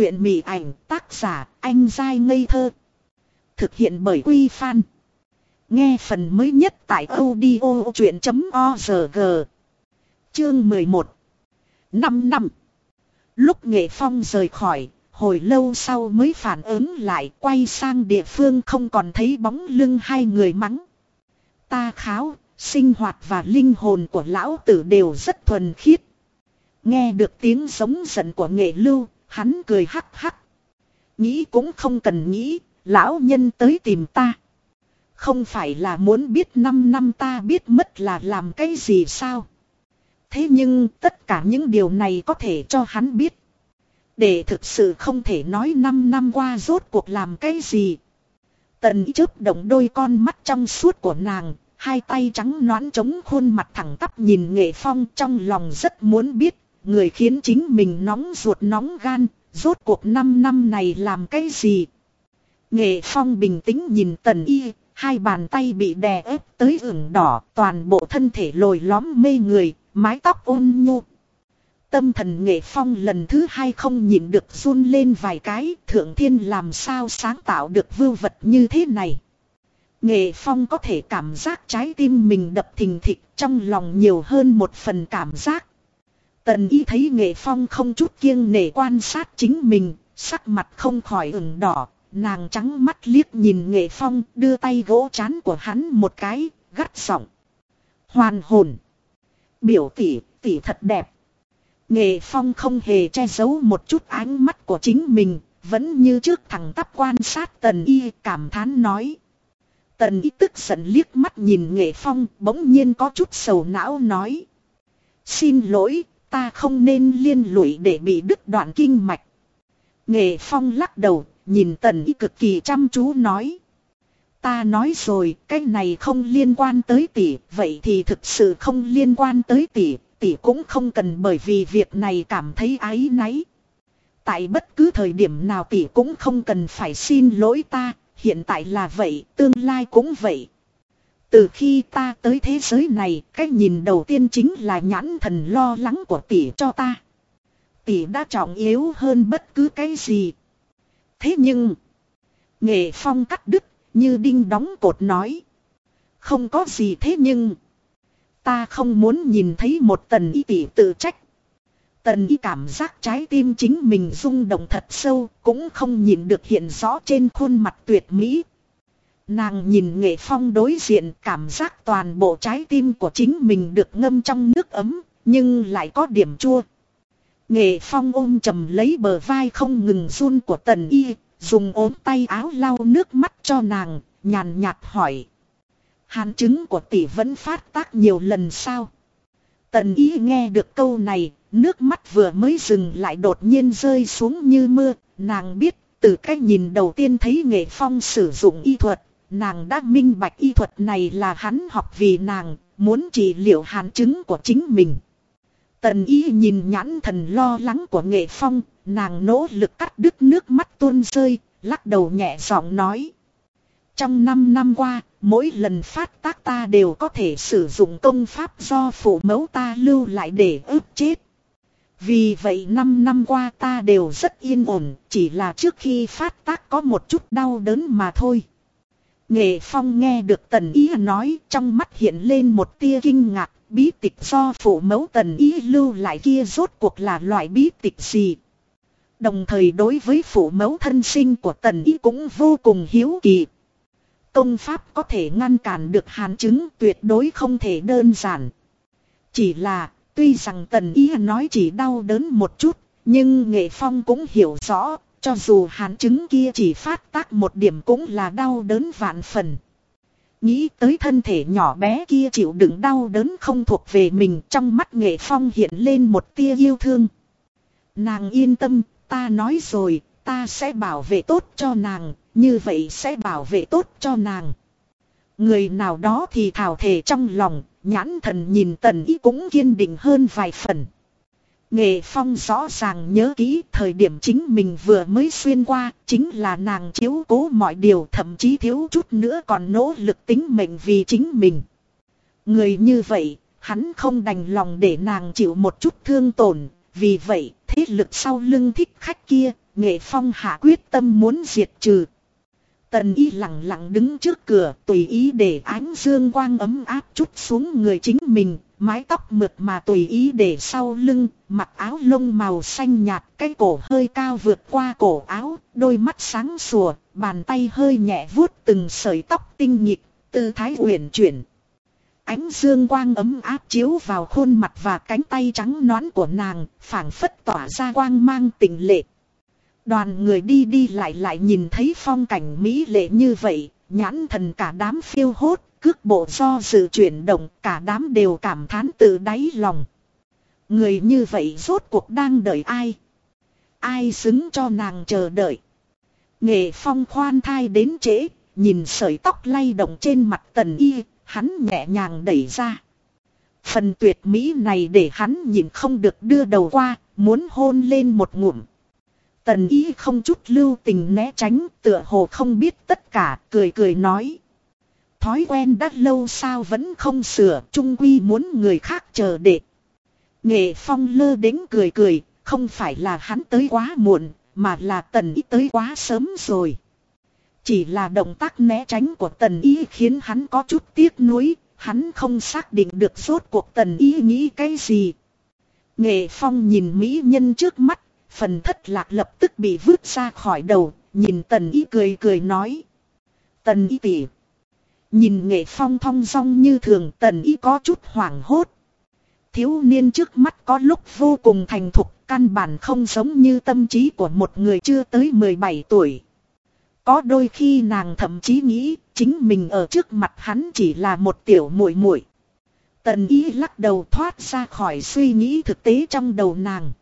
truyện mị ảnh tác giả anh dai ngây thơ. Thực hiện bởi Quy Phan. Nghe phần mới nhất tại audio chuyện.org. Chương 11 5 năm Lúc Nghệ Phong rời khỏi, hồi lâu sau mới phản ứng lại quay sang địa phương không còn thấy bóng lưng hai người mắng. Ta kháo, sinh hoạt và linh hồn của lão tử đều rất thuần khiết. Nghe được tiếng giống giận của nghệ lưu, hắn cười hắc hắc. Nghĩ cũng không cần nghĩ, lão nhân tới tìm ta. Không phải là muốn biết năm năm ta biết mất là làm cái gì sao? Thế nhưng tất cả những điều này có thể cho hắn biết. Để thực sự không thể nói năm năm qua rốt cuộc làm cái gì. Tần chớp động đôi con mắt trong suốt của nàng, hai tay trắng nõn chống khuôn mặt thẳng tắp nhìn nghệ phong trong lòng rất muốn biết, người khiến chính mình nóng ruột nóng gan, rốt cuộc năm năm này làm cái gì. Nghệ phong bình tĩnh nhìn tần y, hai bàn tay bị đè ép tới ửng đỏ, toàn bộ thân thể lồi lõm mê người, mái tóc ôn nhu. Tâm thần nghệ phong lần thứ hai không nhịn được run lên vài cái, thượng thiên làm sao sáng tạo được vưu vật như thế này. Nghệ phong có thể cảm giác trái tim mình đập thình thịch trong lòng nhiều hơn một phần cảm giác. Tần y thấy nghệ phong không chút kiêng nể quan sát chính mình, sắc mặt không khỏi ửng đỏ, nàng trắng mắt liếc nhìn nghệ phong đưa tay gỗ chán của hắn một cái, gắt giọng. Hoàn hồn. Biểu tỷ, tỷ thật đẹp. Nghệ phong không hề che giấu một chút ánh mắt của chính mình, vẫn như trước thẳng tắp quan sát tần y cảm thán nói. Tần y tức giận liếc mắt nhìn nghệ phong bỗng nhiên có chút sầu não nói. Xin lỗi, ta không nên liên lụy để bị đứt đoạn kinh mạch. Nghệ phong lắc đầu, nhìn tần y cực kỳ chăm chú nói. Ta nói rồi, cái này không liên quan tới tỷ, vậy thì thực sự không liên quan tới tỷ, tỷ cũng không cần bởi vì việc này cảm thấy áy náy. Tại bất cứ thời điểm nào tỷ cũng không cần phải xin lỗi ta, hiện tại là vậy, tương lai cũng vậy. Từ khi ta tới thế giới này, cái nhìn đầu tiên chính là nhãn thần lo lắng của tỷ cho ta. Tỷ đã trọng yếu hơn bất cứ cái gì. Thế nhưng, nghệ phong cắt đứt, như đinh đóng cột nói. Không có gì thế nhưng, ta không muốn nhìn thấy một tần y tỷ tự trách. Tần y cảm giác trái tim chính mình rung động thật sâu, cũng không nhìn được hiện rõ trên khuôn mặt tuyệt mỹ. Nàng nhìn nghệ phong đối diện cảm giác toàn bộ trái tim của chính mình được ngâm trong nước ấm, nhưng lại có điểm chua. Nghệ phong ôm chầm lấy bờ vai không ngừng run của tần y, dùng ốm tay áo lau nước mắt cho nàng, nhàn nhạt hỏi. Hàn chứng của tỷ vẫn phát tác nhiều lần sao? Tần y nghe được câu này, nước mắt vừa mới dừng lại đột nhiên rơi xuống như mưa, nàng biết, từ cái nhìn đầu tiên thấy nghệ phong sử dụng y thuật, nàng đã minh bạch y thuật này là hắn học vì nàng, muốn trị liệu hàn chứng của chính mình. Tần y nhìn nhãn thần lo lắng của nghệ phong, nàng nỗ lực cắt đứt nước mắt tuôn rơi, lắc đầu nhẹ giọng nói. Trong 5 năm qua, mỗi lần phát tác ta đều có thể sử dụng công pháp do phụ mẫu ta lưu lại để ức chết. Vì vậy 5 năm qua ta đều rất yên ổn, chỉ là trước khi phát tác có một chút đau đớn mà thôi. Nghệ Phong nghe được Tần Ý nói trong mắt hiện lên một tia kinh ngạc, bí tịch do phụ mẫu Tần Ý lưu lại kia rốt cuộc là loại bí tịch gì. Đồng thời đối với phụ mẫu thân sinh của Tần Ý cũng vô cùng hiếu kỳ. Công pháp có thể ngăn cản được hàn chứng tuyệt đối không thể đơn giản. Chỉ là, tuy rằng Tần Ý nói chỉ đau đớn một chút, nhưng Nghệ Phong cũng hiểu rõ, cho dù hàn chứng kia chỉ phát tác một điểm cũng là đau đớn vạn phần. Nghĩ tới thân thể nhỏ bé kia chịu đựng đau đớn không thuộc về mình trong mắt nghệ phong hiện lên một tia yêu thương. Nàng yên tâm, ta nói rồi, ta sẽ bảo vệ tốt cho nàng, như vậy sẽ bảo vệ tốt cho nàng. Người nào đó thì thảo thể trong lòng, nhãn thần nhìn tần ý cũng kiên định hơn vài phần. Nghệ Phong rõ ràng nhớ kỹ thời điểm chính mình vừa mới xuyên qua, chính là nàng chiếu cố mọi điều thậm chí thiếu chút nữa còn nỗ lực tính mệnh vì chính mình. Người như vậy, hắn không đành lòng để nàng chịu một chút thương tổn, vì vậy thế lực sau lưng thích khách kia, nghệ phong hạ quyết tâm muốn diệt trừ. Tần y lặng lặng đứng trước cửa tùy ý để ánh dương quang ấm áp chút xuống người chính mình, mái tóc mượt mà tùy ý để sau lưng, mặc áo lông màu xanh nhạt, cái cổ hơi cao vượt qua cổ áo, đôi mắt sáng sủa, bàn tay hơi nhẹ vuốt từng sợi tóc tinh nhịp, tư thái uyển chuyển. Ánh dương quang ấm áp chiếu vào khuôn mặt và cánh tay trắng nõn của nàng, phảng phất tỏa ra quang mang tình lệ. Đoàn người đi đi lại lại nhìn thấy phong cảnh mỹ lệ như vậy, nhãn thần cả đám phiêu hốt, cước bộ do sự chuyển động, cả đám đều cảm thán từ đáy lòng. Người như vậy rốt cuộc đang đợi ai? Ai xứng cho nàng chờ đợi? Nghệ phong khoan thai đến trễ, nhìn sợi tóc lay động trên mặt tần y, hắn nhẹ nhàng đẩy ra. Phần tuyệt mỹ này để hắn nhìn không được đưa đầu qua, muốn hôn lên một ngụm. Tần y không chút lưu tình né tránh, tựa hồ không biết tất cả, cười cười nói. Thói quen đã lâu sao vẫn không sửa, trung quy muốn người khác chờ đệ. Nghệ phong lơ đến cười cười, không phải là hắn tới quá muộn, mà là tần ý tới quá sớm rồi. Chỉ là động tác né tránh của tần ý khiến hắn có chút tiếc nuối, hắn không xác định được rốt cuộc tần ý nghĩ cái gì. Nghệ phong nhìn mỹ nhân trước mắt, phần thất lạc lập tức bị vứt ra khỏi đầu, nhìn tần ý cười cười nói. Tần ý tỉ. Nhìn nghệ phong thong song như thường tần ý có chút hoảng hốt. Thiếu niên trước mắt có lúc vô cùng thành thục, căn bản không giống như tâm trí của một người chưa tới 17 tuổi. Có đôi khi nàng thậm chí nghĩ chính mình ở trước mặt hắn chỉ là một tiểu muội muội. Tần ý lắc đầu thoát ra khỏi suy nghĩ thực tế trong đầu nàng.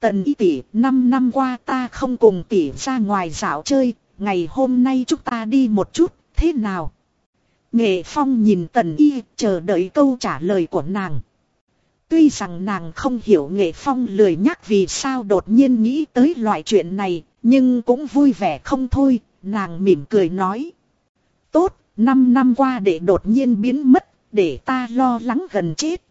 Tần ý tỷ, năm năm qua ta không cùng tỷ ra ngoài dạo chơi, ngày hôm nay chúng ta đi một chút, thế nào? Nghệ Phong nhìn Tần y, chờ đợi câu trả lời của nàng. Tuy rằng nàng không hiểu Nghệ Phong lười nhắc vì sao đột nhiên nghĩ tới loại chuyện này, nhưng cũng vui vẻ không thôi, nàng mỉm cười nói. Tốt, năm năm qua để đột nhiên biến mất, để ta lo lắng gần chết.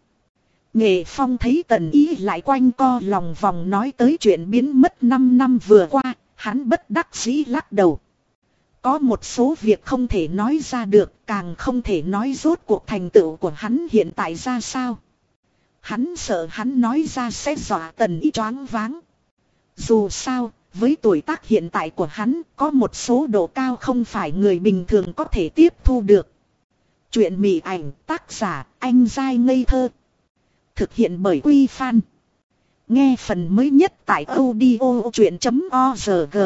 Nghệ Phong thấy tần Y lại quanh co lòng vòng nói tới chuyện biến mất 5 năm vừa qua, hắn bất đắc dĩ lắc đầu. Có một số việc không thể nói ra được, càng không thể nói rốt cuộc thành tựu của hắn hiện tại ra sao. Hắn sợ hắn nói ra sẽ dọa tần y choáng váng. Dù sao, với tuổi tác hiện tại của hắn, có một số độ cao không phải người bình thường có thể tiếp thu được. Chuyện mị ảnh tác giả anh dai ngây thơ Thực hiện bởi Quy Phan. Nghe phần mới nhất tại audio chuyện.org.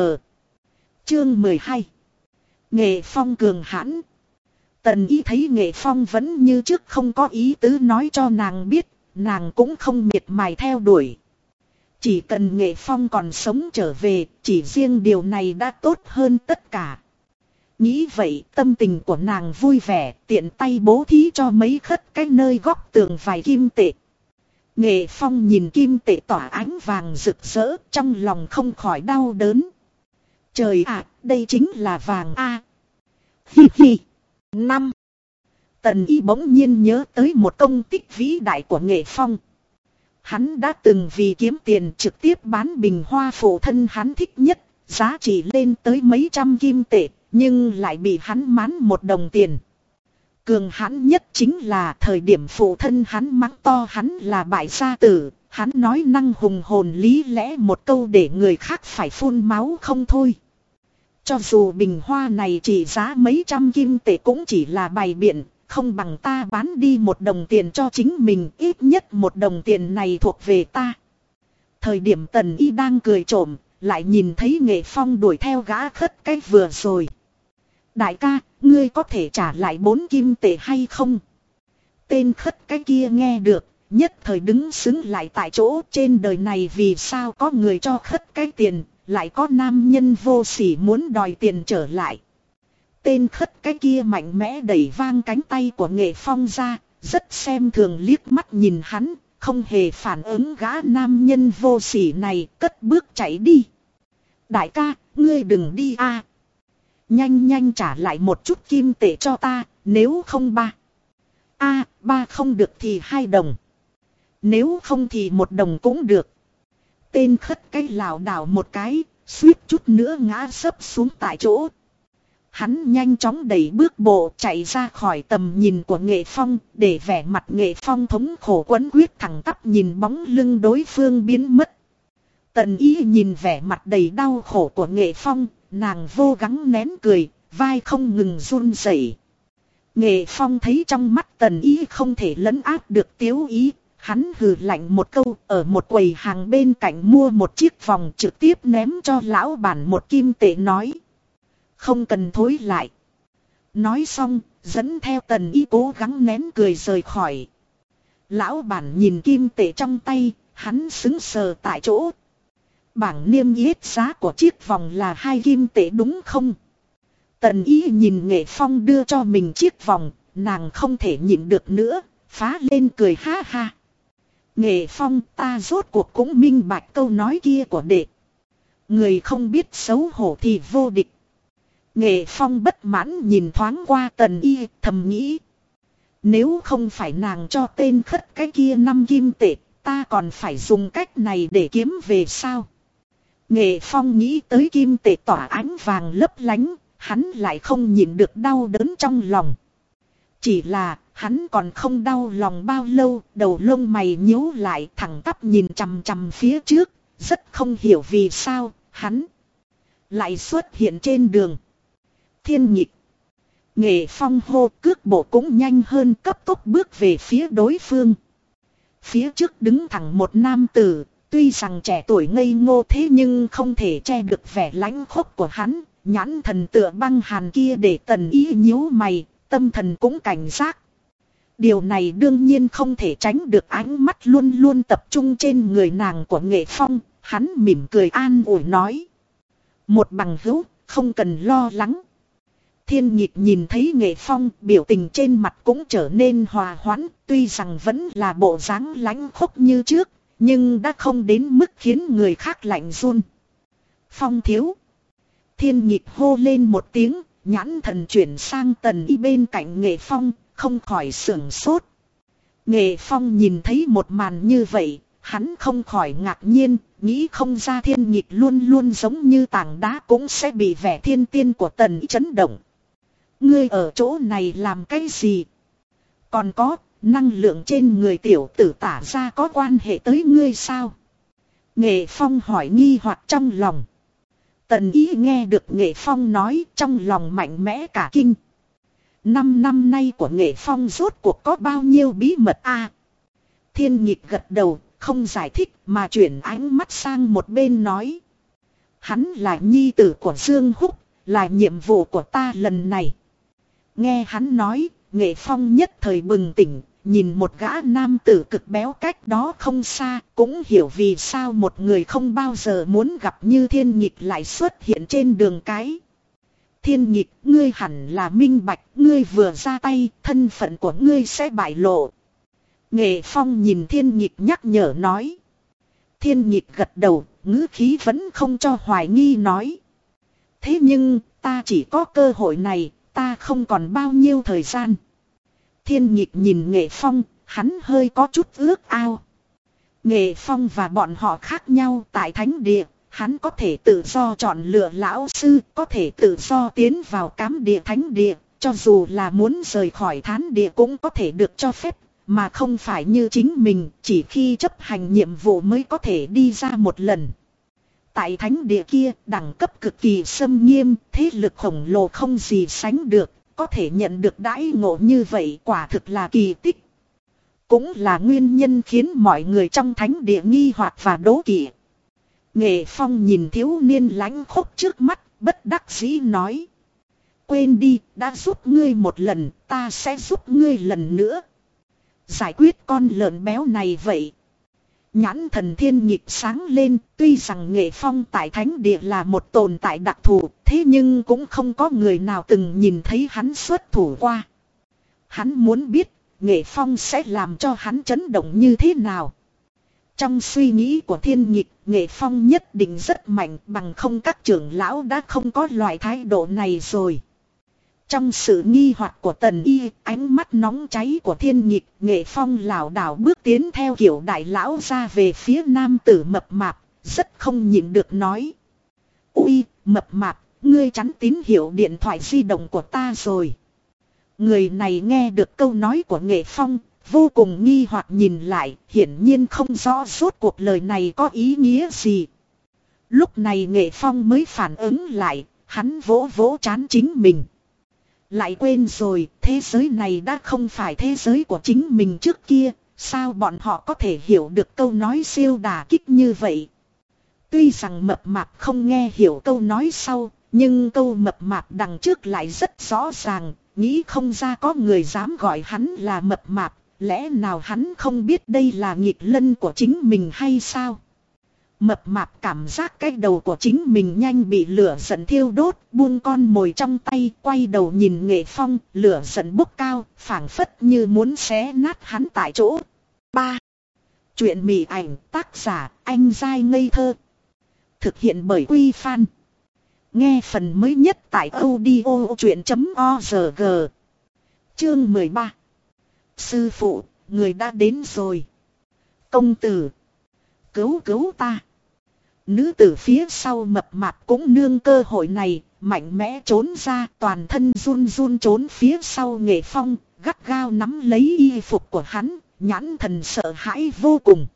Chương 12. Nghệ Phong cường hãn. Tần ý thấy Nghệ Phong vẫn như trước không có ý tứ nói cho nàng biết, nàng cũng không miệt mài theo đuổi. Chỉ cần Nghệ Phong còn sống trở về, chỉ riêng điều này đã tốt hơn tất cả. Nghĩ vậy tâm tình của nàng vui vẻ tiện tay bố thí cho mấy khất cái nơi góc tường vài kim tệ. Nghệ Phong nhìn kim tệ tỏa ánh vàng rực rỡ trong lòng không khỏi đau đớn. Trời ạ, đây chính là vàng A. Hi hi. Năm. Tần y bỗng nhiên nhớ tới một công tích vĩ đại của Nghệ Phong. Hắn đã từng vì kiếm tiền trực tiếp bán bình hoa phụ thân hắn thích nhất, giá trị lên tới mấy trăm kim tệ, nhưng lại bị hắn mán một đồng tiền. Cường hãn nhất chính là thời điểm phụ thân hắn mắng to hắn là bại gia tử, hắn nói năng hùng hồn lý lẽ một câu để người khác phải phun máu không thôi. Cho dù bình hoa này chỉ giá mấy trăm kim tệ cũng chỉ là bài biện, không bằng ta bán đi một đồng tiền cho chính mình, ít nhất một đồng tiền này thuộc về ta. Thời điểm tần y đang cười trộm, lại nhìn thấy nghệ phong đuổi theo gã khất cái vừa rồi. Đại ca, ngươi có thể trả lại bốn kim tệ hay không? Tên khất cái kia nghe được, nhất thời đứng xứng lại tại chỗ trên đời này vì sao có người cho khất cái tiền, lại có nam nhân vô sỉ muốn đòi tiền trở lại. Tên khất cái kia mạnh mẽ đẩy vang cánh tay của nghệ phong ra, rất xem thường liếc mắt nhìn hắn, không hề phản ứng gã nam nhân vô sỉ này, cất bước chạy đi. Đại ca, ngươi đừng đi a Nhanh nhanh trả lại một chút kim tệ cho ta, nếu không ba. a ba không được thì hai đồng. Nếu không thì một đồng cũng được. Tên khất cái lảo đảo một cái, Suýt chút nữa ngã sấp xuống tại chỗ. Hắn nhanh chóng đẩy bước bộ chạy ra khỏi tầm nhìn của nghệ phong để vẻ mặt nghệ phong thống khổ quấn quyết thẳng tắp nhìn bóng lưng đối phương biến mất. Tần ý nhìn vẻ mặt đầy đau khổ của nghệ phong, nàng vô gắng nén cười, vai không ngừng run rẩy. Nghệ phong thấy trong mắt tần ý không thể lấn áp được tiếu ý, hắn hừ lạnh một câu ở một quầy hàng bên cạnh mua một chiếc vòng trực tiếp ném cho lão bản một kim tệ nói. Không cần thối lại. Nói xong, dẫn theo tần ý cố gắng nén cười rời khỏi. Lão bản nhìn kim tệ trong tay, hắn xứng sờ tại chỗ. Bảng niêm yết giá của chiếc vòng là hai kim tệ đúng không? Tần ý nhìn nghệ phong đưa cho mình chiếc vòng, nàng không thể nhịn được nữa, phá lên cười ha ha. Nghệ phong ta rốt cuộc cũng minh bạch câu nói kia của đệ. Người không biết xấu hổ thì vô địch. Nghệ phong bất mãn nhìn thoáng qua tần y thầm nghĩ. Nếu không phải nàng cho tên khất cái kia năm kim tệ, ta còn phải dùng cách này để kiếm về sao? Nghệ phong nghĩ tới kim tệ tỏa ánh vàng lấp lánh, hắn lại không nhịn được đau đớn trong lòng. Chỉ là, hắn còn không đau lòng bao lâu, đầu lông mày nhíu lại thẳng tắp nhìn chằm chằm phía trước, rất không hiểu vì sao, hắn lại xuất hiện trên đường. Thiên nhịp. Nghệ phong hô cước bộ cũng nhanh hơn cấp tốc bước về phía đối phương. Phía trước đứng thẳng một nam tử, tuy rằng trẻ tuổi ngây ngô thế nhưng không thể che được vẻ lãnh khốc của hắn, nhãn thần tựa băng hàn kia để tần ý nhíu mày, tâm thần cũng cảnh giác. Điều này đương nhiên không thể tránh được ánh mắt luôn luôn tập trung trên người nàng của nghệ phong, hắn mỉm cười an ủi nói. Một bằng hữu, không cần lo lắng. Thiên nhịp nhìn thấy nghệ phong, biểu tình trên mặt cũng trở nên hòa hoãn, tuy rằng vẫn là bộ dáng lãnh khốc như trước, nhưng đã không đến mức khiến người khác lạnh run. Phong thiếu. Thiên nhịp hô lên một tiếng, nhãn thần chuyển sang tần y bên cạnh nghệ phong, không khỏi sưởng sốt. Nghệ phong nhìn thấy một màn như vậy, hắn không khỏi ngạc nhiên, nghĩ không ra thiên nhịp luôn luôn giống như tảng đá cũng sẽ bị vẻ thiên tiên của tần chấn động. Ngươi ở chỗ này làm cái gì? Còn có, năng lượng trên người tiểu tử tả ra có quan hệ tới ngươi sao? Nghệ Phong hỏi nghi hoặc trong lòng. Tần ý nghe được Nghệ Phong nói trong lòng mạnh mẽ cả kinh. Năm năm nay của Nghệ Phong rốt cuộc có bao nhiêu bí mật a? thiên nhịp gật đầu, không giải thích mà chuyển ánh mắt sang một bên nói. Hắn là nhi tử của Dương Húc, là nhiệm vụ của ta lần này. Nghe hắn nói, nghệ phong nhất thời bừng tỉnh, nhìn một gã nam tử cực béo cách đó không xa, cũng hiểu vì sao một người không bao giờ muốn gặp như thiên nhịp lại xuất hiện trên đường cái. Thiên nhịp, ngươi hẳn là minh bạch, ngươi vừa ra tay, thân phận của ngươi sẽ bại lộ. Nghệ phong nhìn thiên nhịp nhắc nhở nói. Thiên nhịp gật đầu, ngữ khí vẫn không cho hoài nghi nói. Thế nhưng, ta chỉ có cơ hội này, ta không còn bao nhiêu thời gian. Thiên nhịp nhìn nghệ phong, hắn hơi có chút ước ao. Nghệ phong và bọn họ khác nhau tại thánh địa, hắn có thể tự do chọn lựa lão sư, có thể tự do tiến vào cám địa thánh địa, cho dù là muốn rời khỏi thán địa cũng có thể được cho phép, mà không phải như chính mình, chỉ khi chấp hành nhiệm vụ mới có thể đi ra một lần. Tại thánh địa kia, đẳng cấp cực kỳ xâm nghiêm, thế lực khổng lồ không gì sánh được, có thể nhận được đãi ngộ như vậy quả thực là kỳ tích. Cũng là nguyên nhân khiến mọi người trong thánh địa nghi hoặc và đố kỵ. Nghệ Phong nhìn thiếu niên lánh khốc trước mắt, bất đắc dĩ nói. Quên đi, đã giúp ngươi một lần, ta sẽ giúp ngươi lần nữa. Giải quyết con lợn béo này vậy, Nhãn thần thiên nhịp sáng lên, tuy rằng nghệ phong tại thánh địa là một tồn tại đặc thù, thế nhưng cũng không có người nào từng nhìn thấy hắn xuất thủ qua. Hắn muốn biết, nghệ phong sẽ làm cho hắn chấn động như thế nào. Trong suy nghĩ của thiên nhịp, nghệ phong nhất định rất mạnh bằng không các trưởng lão đã không có loại thái độ này rồi. Trong sự nghi hoặc của tần y, ánh mắt nóng cháy của thiên nhịp, nghệ phong lảo đảo bước tiến theo kiểu đại lão ra về phía nam tử mập mạp, rất không nhịn được nói. Ui, mập mạp, ngươi chắn tín hiệu điện thoại di động của ta rồi. Người này nghe được câu nói của nghệ phong, vô cùng nghi hoặc nhìn lại, hiển nhiên không rõ suốt cuộc lời này có ý nghĩa gì. Lúc này nghệ phong mới phản ứng lại, hắn vỗ vỗ chán chính mình. Lại quên rồi, thế giới này đã không phải thế giới của chính mình trước kia, sao bọn họ có thể hiểu được câu nói siêu đà kích như vậy. Tuy rằng mập mạp không nghe hiểu câu nói sau, nhưng câu mập mạp đằng trước lại rất rõ ràng, nghĩ không ra có người dám gọi hắn là mập mạp, lẽ nào hắn không biết đây là nghịch lân của chính mình hay sao? Mập mạp cảm giác cái đầu của chính mình nhanh bị lửa giận thiêu đốt, buông con mồi trong tay, quay đầu nhìn nghệ phong, lửa giận bốc cao, phảng phất như muốn xé nát hắn tại chỗ. 3. Chuyện mị ảnh tác giả anh dai ngây thơ. Thực hiện bởi Quy Phan. Nghe phần mới nhất tại audio chuyện.org. Chương 13. Sư phụ, người đã đến rồi. Công tử. Cứu cứu ta. Nữ tử phía sau mập mạp cũng nương cơ hội này, mạnh mẽ trốn ra toàn thân run run trốn phía sau nghệ phong, gắt gao nắm lấy y phục của hắn, nhãn thần sợ hãi vô cùng.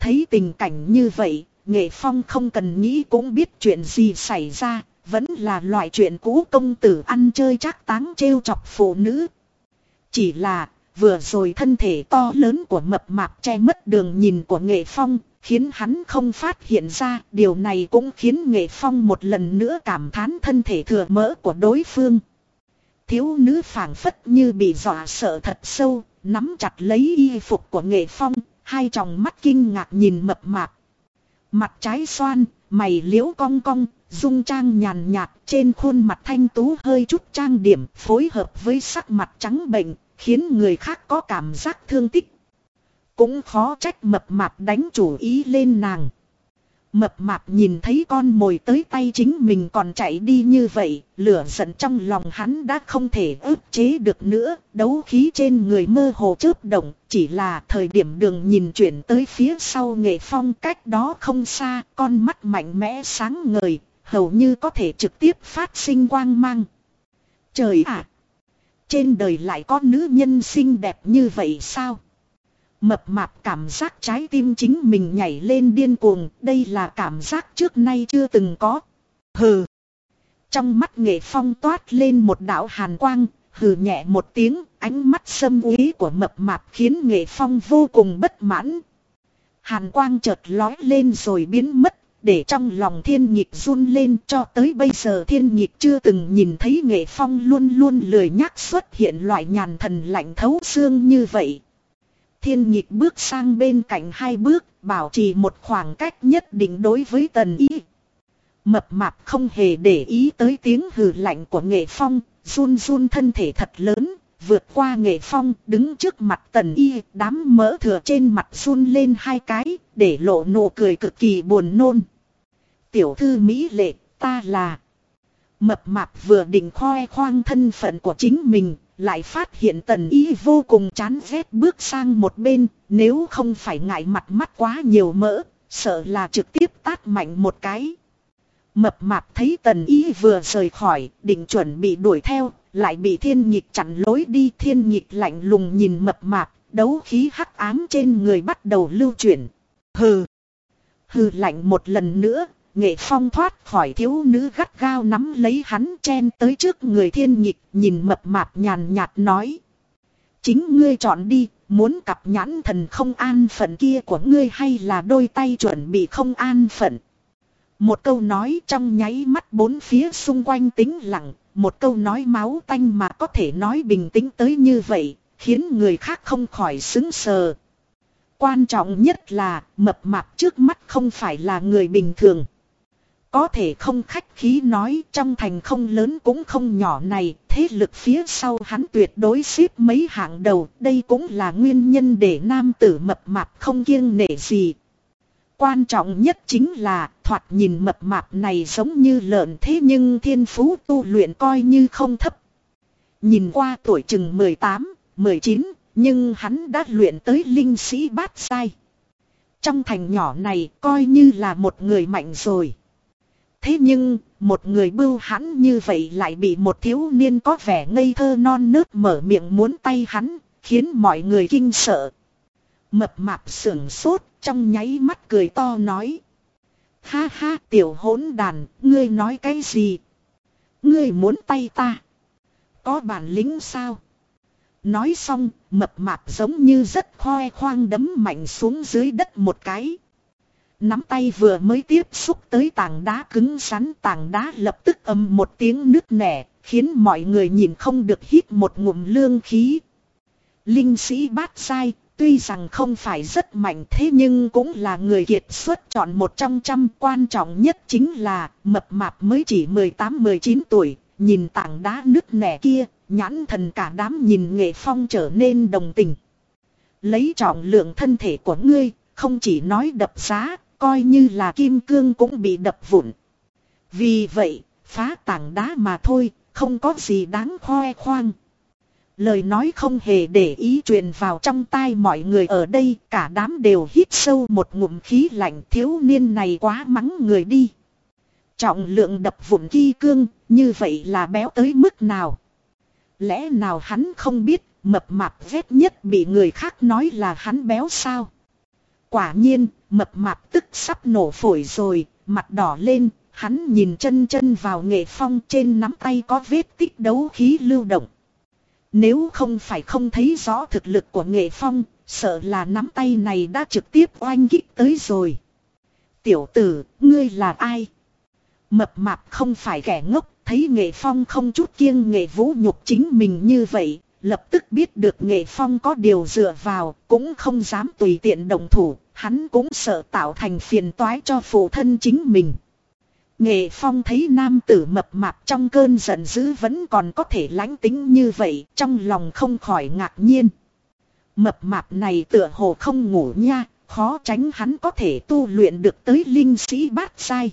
Thấy tình cảnh như vậy, nghệ phong không cần nghĩ cũng biết chuyện gì xảy ra, vẫn là loại chuyện cũ công tử ăn chơi chắc táng trêu chọc phụ nữ. Chỉ là, vừa rồi thân thể to lớn của mập mạp che mất đường nhìn của nghệ phong, khiến hắn không phát hiện ra, điều này cũng khiến nghệ phong một lần nữa cảm thán thân thể thừa mỡ của đối phương. Thiếu nữ phảng phất như bị dọa sợ thật sâu, nắm chặt lấy y phục của nghệ phong, hai tròng mắt kinh ngạc nhìn mập mạp. Mặt trái xoan, mày liễu cong cong, dung trang nhàn nhạt trên khuôn mặt thanh tú hơi chút trang điểm phối hợp với sắc mặt trắng bệnh, khiến người khác có cảm giác thương tích. Cũng khó trách mập mạp đánh chủ ý lên nàng. Mập mạp nhìn thấy con mồi tới tay chính mình còn chạy đi như vậy, lửa giận trong lòng hắn đã không thể ức chế được nữa, đấu khí trên người mơ hồ chớp động, chỉ là thời điểm đường nhìn chuyển tới phía sau nghệ phong cách đó không xa, con mắt mạnh mẽ sáng ngời, hầu như có thể trực tiếp phát sinh quang mang. Trời ạ! Trên đời lại có nữ nhân xinh đẹp như vậy sao? Mập mạp cảm giác trái tim chính mình nhảy lên điên cuồng, đây là cảm giác trước nay chưa từng có. Hừ. Trong mắt nghệ phong toát lên một đạo hàn quang, hừ nhẹ một tiếng, ánh mắt sâm úy của mập mạp khiến nghệ phong vô cùng bất mãn. Hàn quang chợt lói lên rồi biến mất, để trong lòng thiên nhịp run lên cho tới bây giờ thiên nhịp chưa từng nhìn thấy nghệ phong luôn luôn lười nhắc xuất hiện loại nhàn thần lạnh thấu xương như vậy. Thiên nhịp bước sang bên cạnh hai bước, bảo trì một khoảng cách nhất định đối với tần y. Mập mạp không hề để ý tới tiếng hừ lạnh của nghệ phong, run run thân thể thật lớn, vượt qua nghệ phong, đứng trước mặt tần y, đám mỡ thừa trên mặt run lên hai cái, để lộ nụ cười cực kỳ buồn nôn. Tiểu thư Mỹ lệ, ta là... Mập mạp vừa định khoe khoang thân phận của chính mình, lại phát hiện tần y vô cùng chán ghét bước sang một bên, nếu không phải ngại mặt mắt quá nhiều mỡ, sợ là trực tiếp tát mạnh một cái. Mập mạp thấy tần y vừa rời khỏi, định chuẩn bị đuổi theo, lại bị thiên nhịp chặn lối đi thiên nhịp lạnh lùng nhìn mập mạp, đấu khí hắc ám trên người bắt đầu lưu chuyển. Hừ! Hừ lạnh một lần nữa, Nghệ Phong thoát khỏi thiếu nữ gắt gao nắm lấy hắn chen tới trước người thiên nhịch, nhìn mập mạp nhàn nhạt nói. Chính ngươi chọn đi, muốn cặp nhãn thần không an phận kia của ngươi hay là đôi tay chuẩn bị không an phận. Một câu nói trong nháy mắt bốn phía xung quanh tĩnh lặng, một câu nói máu tanh mà có thể nói bình tĩnh tới như vậy, khiến người khác không khỏi xứng sờ. Quan trọng nhất là mập mạp trước mắt không phải là người bình thường. Có thể không khách khí nói trong thành không lớn cũng không nhỏ này, thế lực phía sau hắn tuyệt đối xếp mấy hạng đầu, đây cũng là nguyên nhân để nam tử mập mạp không kiêng nể gì. Quan trọng nhất chính là, thoạt nhìn mập mạp này giống như lợn thế nhưng thiên phú tu luyện coi như không thấp. Nhìn qua tuổi chừng 18, 19, nhưng hắn đã luyện tới linh sĩ bát sai. Trong thành nhỏ này coi như là một người mạnh rồi. Thế nhưng, một người bưu hắn như vậy lại bị một thiếu niên có vẻ ngây thơ non nớt mở miệng muốn tay hắn, khiến mọi người kinh sợ. Mập mạp sưởng sốt, trong nháy mắt cười to nói. Ha ha tiểu hỗn đàn, ngươi nói cái gì? Ngươi muốn tay ta? Có bản lĩnh sao? Nói xong, mập mạp giống như rất khoe khoang đấm mạnh xuống dưới đất một cái. Nắm tay vừa mới tiếp xúc tới tảng đá cứng rắn tảng đá lập tức âm một tiếng nứt nẻ, khiến mọi người nhìn không được hít một ngụm lương khí. Linh sĩ bát sai, tuy rằng không phải rất mạnh thế nhưng cũng là người kiệt xuất chọn một trong trăm quan trọng nhất chính là mập mạp mới chỉ 18-19 tuổi, nhìn tảng đá nứt nẻ kia, nhãn thần cả đám nhìn nghệ phong trở nên đồng tình. Lấy trọng lượng thân thể của ngươi, không chỉ nói đập giá, coi như là kim cương cũng bị đập vụn. Vì vậy, phá tảng đá mà thôi, không có gì đáng khoe khoang. Lời nói không hề để ý truyền vào trong tai mọi người ở đây, cả đám đều hít sâu một ngụm khí lạnh thiếu niên này quá mắng người đi. Trọng lượng đập vụn kim cương, như vậy là béo tới mức nào? Lẽ nào hắn không biết, mập mạp vết nhất bị người khác nói là hắn béo sao? Quả nhiên, mập mạp tức sắp nổ phổi rồi, mặt đỏ lên, hắn nhìn chân chân vào nghệ phong trên nắm tay có vết tích đấu khí lưu động. Nếu không phải không thấy rõ thực lực của nghệ phong, sợ là nắm tay này đã trực tiếp oanh kích tới rồi. Tiểu tử, ngươi là ai? Mập mạp không phải kẻ ngốc, thấy nghệ phong không chút kiêng nghệ vũ nhục chính mình như vậy, lập tức biết được nghệ phong có điều dựa vào, cũng không dám tùy tiện đồng thủ, hắn cũng sợ tạo thành phiền toái cho phụ thân chính mình. Nghệ phong thấy nam tử mập mạp trong cơn giận dữ vẫn còn có thể lãnh tính như vậy, trong lòng không khỏi ngạc nhiên. Mập mạp này tựa hồ không ngủ nha, khó tránh hắn có thể tu luyện được tới linh sĩ bát sai.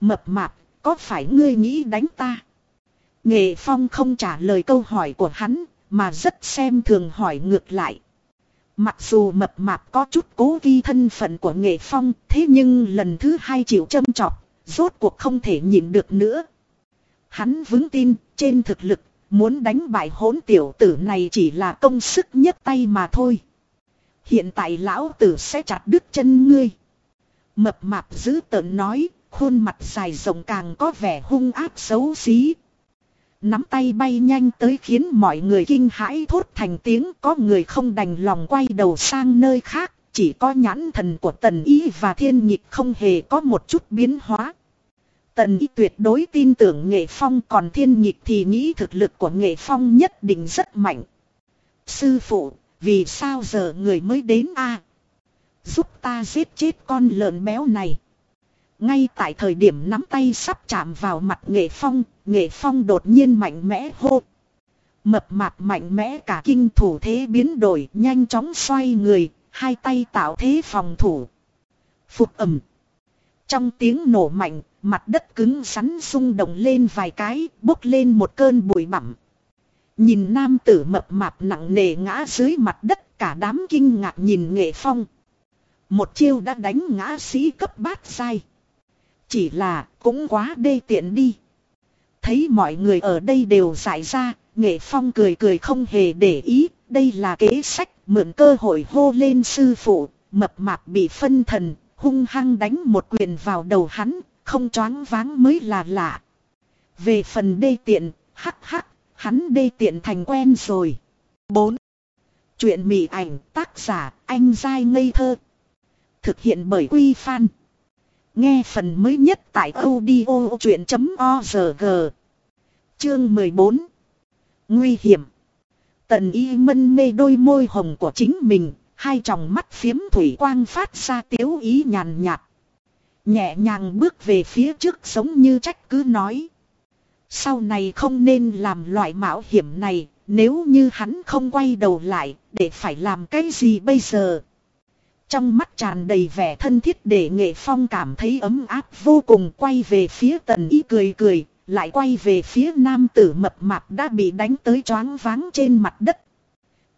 Mập mạp, có phải ngươi nghĩ đánh ta? Nghệ phong không trả lời câu hỏi của hắn, mà rất xem thường hỏi ngược lại. Mặc dù mập mạp có chút cố ghi thân phận của nghệ phong, thế nhưng lần thứ hai chịu châm chọc, rốt cuộc không thể nhịn được nữa. Hắn vững tin, trên thực lực, muốn đánh bại hỗn tiểu tử này chỉ là công sức nhất tay mà thôi. Hiện tại lão tử sẽ chặt đứt chân ngươi. Mập mạp giữ tợn nói, khuôn mặt dài rộng càng có vẻ hung ác xấu xí. Nắm tay bay nhanh tới khiến mọi người kinh hãi thốt thành tiếng có người không đành lòng quay đầu sang nơi khác. Chỉ có nhãn thần của tần ý và thiên nhịp không hề có một chút biến hóa. Tần ý tuyệt đối tin tưởng nghệ phong còn thiên nhịp thì nghĩ thực lực của nghệ phong nhất định rất mạnh. Sư phụ, vì sao giờ người mới đến a Giúp ta giết chết con lợn béo này. Ngay tại thời điểm nắm tay sắp chạm vào mặt nghệ phong, nghệ phong đột nhiên mạnh mẽ hô. Mập mạp mạnh mẽ cả kinh thủ thế biến đổi, nhanh chóng xoay người, hai tay tạo thế phòng thủ. Phục ẩm. Trong tiếng nổ mạnh, mặt đất cứng rắn rung động lên vài cái, bốc lên một cơn bụi bặm. Nhìn nam tử mập mạp nặng nề ngã dưới mặt đất, cả đám kinh ngạc nhìn nghệ phong. Một chiêu đã đánh ngã sĩ cấp bát sai. Chỉ là cũng quá đê tiện đi. Thấy mọi người ở đây đều giải ra, nghệ phong cười cười không hề để ý, đây là kế sách mượn cơ hội hô lên sư phụ, mập mạp bị phân thần, hung hăng đánh một quyền vào đầu hắn, không choáng váng mới là lạ. Về phần đê tiện, hắc hắc, hắn đê tiện thành quen rồi. 4. Chuyện mị ảnh tác giả anh dai ngây thơ. Thực hiện bởi Quy Phan. Nghe phần mới nhất tại audio chuyện.org Chương 14 Nguy hiểm Tần y mân mê đôi môi hồng của chính mình, hai tròng mắt phiếm thủy quang phát ra tiếu ý nhàn nhạt. Nhẹ nhàng bước về phía trước giống như trách cứ nói. Sau này không nên làm loại mạo hiểm này, nếu như hắn không quay đầu lại, để phải làm cái gì bây giờ? Trong mắt tràn đầy vẻ thân thiết để nghệ phong cảm thấy ấm áp vô cùng quay về phía tần ý cười cười, lại quay về phía nam tử mập mạp đã bị đánh tới choáng váng trên mặt đất.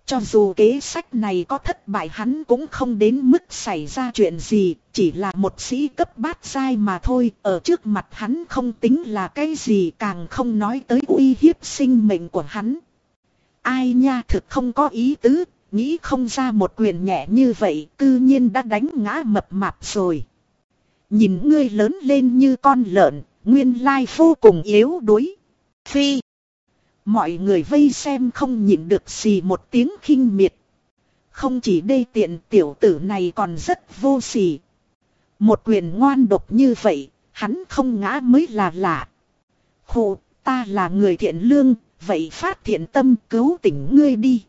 Cho dù kế sách này có thất bại hắn cũng không đến mức xảy ra chuyện gì, chỉ là một sĩ cấp bát sai mà thôi, ở trước mặt hắn không tính là cái gì càng không nói tới uy hiếp sinh mệnh của hắn. Ai nha thực không có ý tứ, nghĩ không ra một quyền nhẹ như vậy, cư nhiên đã đánh ngã mập mạp rồi. Nhìn ngươi lớn lên như con lợn, nguyên lai vô cùng yếu đuối. Phi. Mọi người vây xem không nhịn được gì một tiếng khinh miệt. Không chỉ đê tiện tiểu tử này còn rất vô sỉ. Một quyền ngoan độc như vậy, hắn không ngã mới là lạ. Khổ, ta là người thiện lương, vậy phát thiện tâm cứu tỉnh ngươi đi.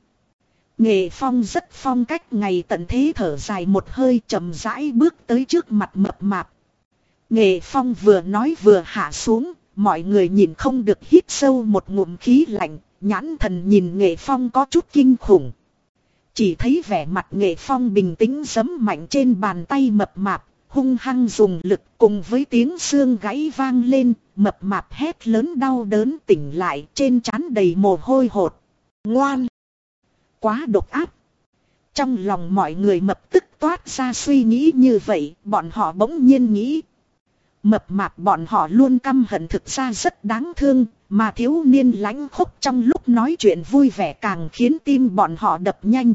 Nghệ phong rất phong cách ngày tận thế thở dài một hơi chậm rãi bước tới trước mặt mập mạp. Nghệ phong vừa nói vừa hạ xuống, mọi người nhìn không được hít sâu một ngụm khí lạnh, nhãn thần nhìn nghệ phong có chút kinh khủng. Chỉ thấy vẻ mặt nghệ phong bình tĩnh giấm mạnh trên bàn tay mập mạp, hung hăng dùng lực cùng với tiếng xương gãy vang lên, mập mạp hét lớn đau đớn tỉnh lại trên trán đầy mồ hôi hột. Ngoan! Quá độc áp! Trong lòng mọi người mập tức toát ra suy nghĩ như vậy, bọn họ bỗng nhiên nghĩ. Mập mạp bọn họ luôn căm hận thực ra rất đáng thương, mà thiếu niên lãnh khúc trong lúc nói chuyện vui vẻ càng khiến tim bọn họ đập nhanh.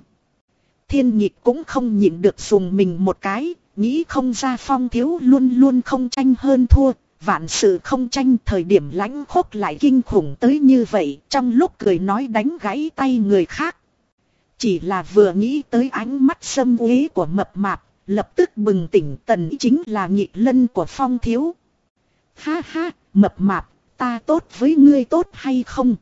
Thiên nhịp cũng không nhịn được dùng mình một cái, nghĩ không ra phong thiếu luôn luôn không tranh hơn thua, vạn sự không tranh thời điểm lãnh khúc lại kinh khủng tới như vậy, trong lúc cười nói đánh gãy tay người khác. Chỉ là vừa nghĩ tới ánh mắt sâm uế của mập mạp, lập tức bừng tỉnh tần chính là nhị lân của phong thiếu. Ha ha, mập mạp, ta tốt với ngươi tốt hay không?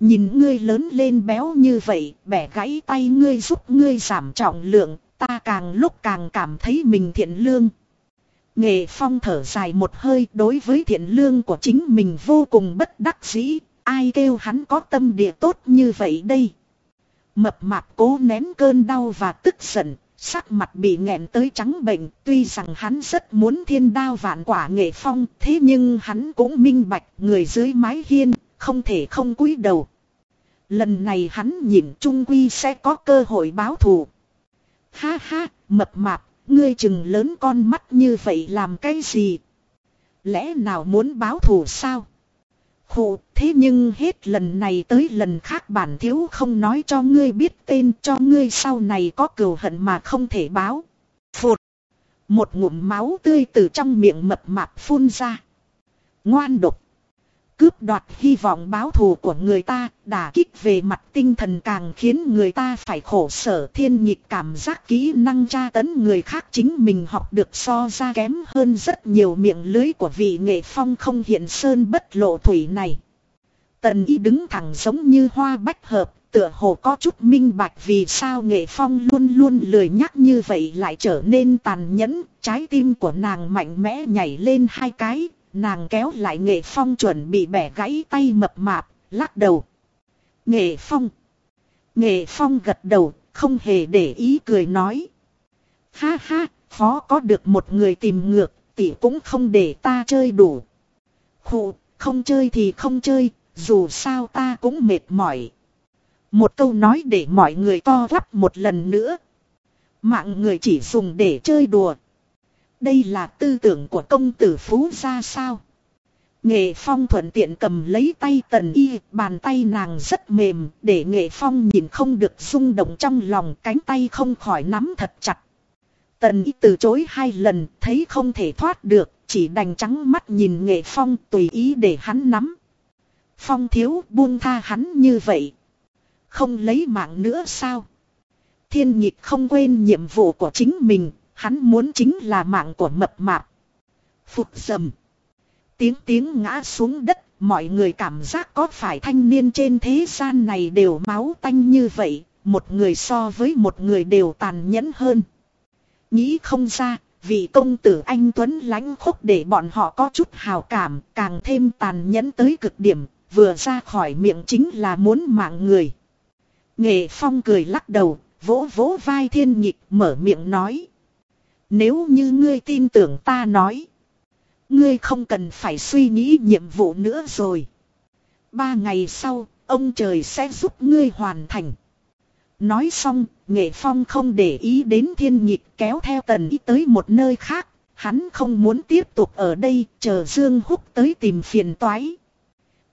Nhìn ngươi lớn lên béo như vậy, bẻ gãy tay ngươi giúp ngươi giảm trọng lượng, ta càng lúc càng cảm thấy mình thiện lương. Nghệ phong thở dài một hơi đối với thiện lương của chính mình vô cùng bất đắc dĩ, ai kêu hắn có tâm địa tốt như vậy đây. Mập mạp cố nén cơn đau và tức giận, sắc mặt bị nghẹn tới trắng bệnh, tuy rằng hắn rất muốn thiên đao vạn quả nghệ phong, thế nhưng hắn cũng minh bạch người dưới mái hiên, không thể không cúi đầu. Lần này hắn nhìn Trung Quy sẽ có cơ hội báo thù. Ha ha, mập mạp, ngươi chừng lớn con mắt như vậy làm cái gì? Lẽ nào muốn báo thù sao? Khổ, thế nhưng hết lần này tới lần khác bản thiếu không nói cho ngươi biết tên cho ngươi sau này có cừu hận mà không thể báo. Phụt! Một ngụm máu tươi từ trong miệng mập mạp phun ra. Ngoan độc! Cướp đoạt hy vọng báo thù của người ta, đả kích về mặt tinh thần càng khiến người ta phải khổ sở. Thiên nhịp cảm giác kỹ năng tra tấn người khác chính mình học được so ra kém hơn rất nhiều. Miệng lưới của vị nghệ phong không hiện sơn bất lộ thủy này. Tần y đứng thẳng giống như hoa bách hợp, tựa hồ có chút minh bạch vì sao nghệ phong luôn luôn lười nhắc như vậy lại trở nên tàn nhẫn, trái tim của nàng mạnh mẽ nhảy lên hai cái, Nàng kéo lại nghệ phong chuẩn bị bẻ gãy tay mập mạp, lắc đầu. Nghệ phong. Nghệ phong gật đầu, không hề để ý cười nói. Ha ha, phó có được một người tìm ngược, tỷ cũng không để ta chơi đủ. Khụ, không chơi thì không chơi, dù sao ta cũng mệt mỏi. Một câu nói để mọi người to lắp một lần nữa. Mạng người chỉ dùng để chơi đùa. Đây là tư tưởng của công tử Phú ra sao? Nghệ Phong thuận tiện cầm lấy tay tần y, bàn tay nàng rất mềm, để Nghệ Phong nhìn không được rung động trong lòng, cánh tay không khỏi nắm thật chặt. Tần y từ chối hai lần, thấy không thể thoát được, chỉ đành trắng mắt nhìn Nghệ Phong tùy ý để hắn nắm. Phong thiếu buông tha hắn như vậy. Không lấy mạng nữa sao? Thiên nhịp không quên nhiệm vụ của chính mình, Hắn muốn chính là mạng của mập mạp. Phục dầm. Tiếng tiếng ngã xuống đất, mọi người cảm giác có phải thanh niên trên thế gian này đều máu tanh như vậy, một người so với một người đều tàn nhẫn hơn. Nghĩ không ra, vì công tử anh Tuấn lánh khúc để bọn họ có chút hào cảm, càng thêm tàn nhẫn tới cực điểm, vừa ra khỏi miệng chính là muốn mạng người. Nghệ Phong cười lắc đầu, vỗ vỗ vai thiên nhịp mở miệng nói. Nếu như ngươi tin tưởng ta nói. Ngươi không cần phải suy nghĩ nhiệm vụ nữa rồi. Ba ngày sau, ông trời sẽ giúp ngươi hoàn thành. Nói xong, nghệ phong không để ý đến thiên nhịp kéo theo tần ý tới một nơi khác. Hắn không muốn tiếp tục ở đây, chờ Dương Húc tới tìm phiền toái.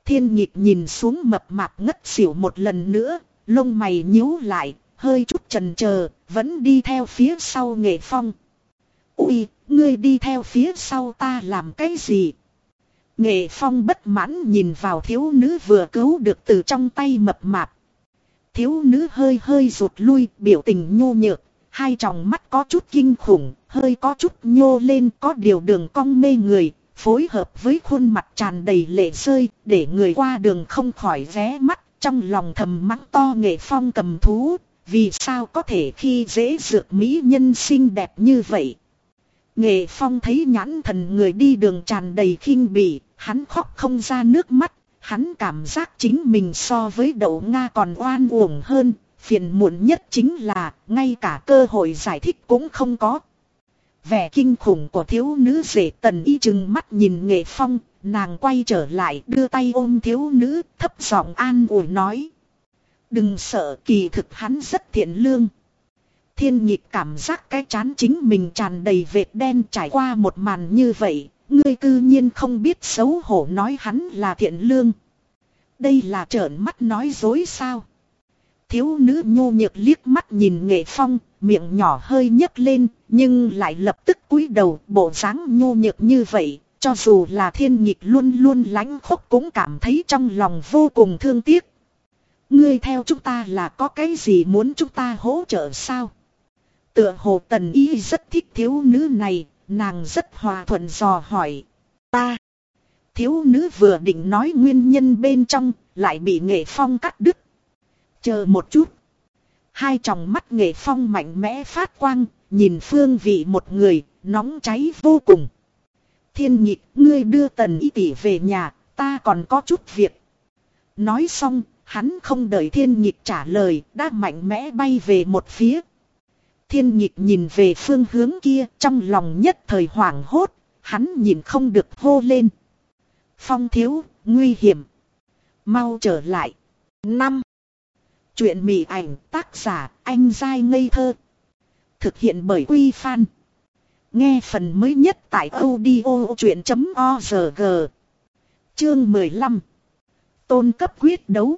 Thiên nhịp nhìn xuống mập mạp ngất xỉu một lần nữa, lông mày nhíu lại, hơi chút trần chờ vẫn đi theo phía sau nghệ phong. Ui, ngươi đi theo phía sau ta làm cái gì? Nghệ phong bất mãn nhìn vào thiếu nữ vừa cứu được từ trong tay mập mạp. Thiếu nữ hơi hơi rụt lui, biểu tình nhô nhược, hai tròng mắt có chút kinh khủng, hơi có chút nhô lên có điều đường cong mê người, phối hợp với khuôn mặt tràn đầy lệ rơi, để người qua đường không khỏi ré mắt, trong lòng thầm mắng to nghệ phong cầm thú, vì sao có thể khi dễ dược mỹ nhân xinh đẹp như vậy. Nghệ phong thấy nhãn thần người đi đường tràn đầy khinh bỉ, hắn khóc không ra nước mắt, hắn cảm giác chính mình so với đậu Nga còn oan uổng hơn, phiền muộn nhất chính là ngay cả cơ hội giải thích cũng không có. Vẻ kinh khủng của thiếu nữ rể tần y chừng mắt nhìn nghệ phong, nàng quay trở lại đưa tay ôm thiếu nữ thấp giọng an ủi nói. Đừng sợ kỳ thực hắn rất thiện lương. Thiên nhịp cảm giác cái chán chính mình tràn đầy vệt đen trải qua một màn như vậy, ngươi cư nhiên không biết xấu hổ nói hắn là thiện lương. Đây là trợn mắt nói dối sao. Thiếu nữ nhô nhược liếc mắt nhìn nghệ phong, miệng nhỏ hơi nhấc lên, nhưng lại lập tức cúi đầu bộ dáng nhô nhược như vậy. Cho dù là thiên nhịp luôn luôn lánh khốc cũng cảm thấy trong lòng vô cùng thương tiếc. Ngươi theo chúng ta là có cái gì muốn chúng ta hỗ trợ sao? Tựa hồ tần y rất thích thiếu nữ này, nàng rất hòa thuận dò hỏi. Ta. Thiếu nữ vừa định nói nguyên nhân bên trong, lại bị nghệ phong cắt đứt. Chờ một chút. Hai tròng mắt nghệ phong mạnh mẽ phát quang, nhìn phương vị một người, nóng cháy vô cùng. Thiên nhịp, ngươi đưa tần y tỷ về nhà, ta còn có chút việc. Nói xong, hắn không đợi thiên nhịp trả lời, đã mạnh mẽ bay về một phía. Thiên nhịp nhìn về phương hướng kia, trong lòng nhất thời hoảng hốt, hắn nhìn không được hô lên. Phong thiếu, nguy hiểm. Mau trở lại. năm Chuyện mị ảnh tác giả anh dai ngây thơ. Thực hiện bởi Quy Phan. Nghe phần mới nhất tại audio chuyện.org. Chương 15. Tôn cấp quyết đấu.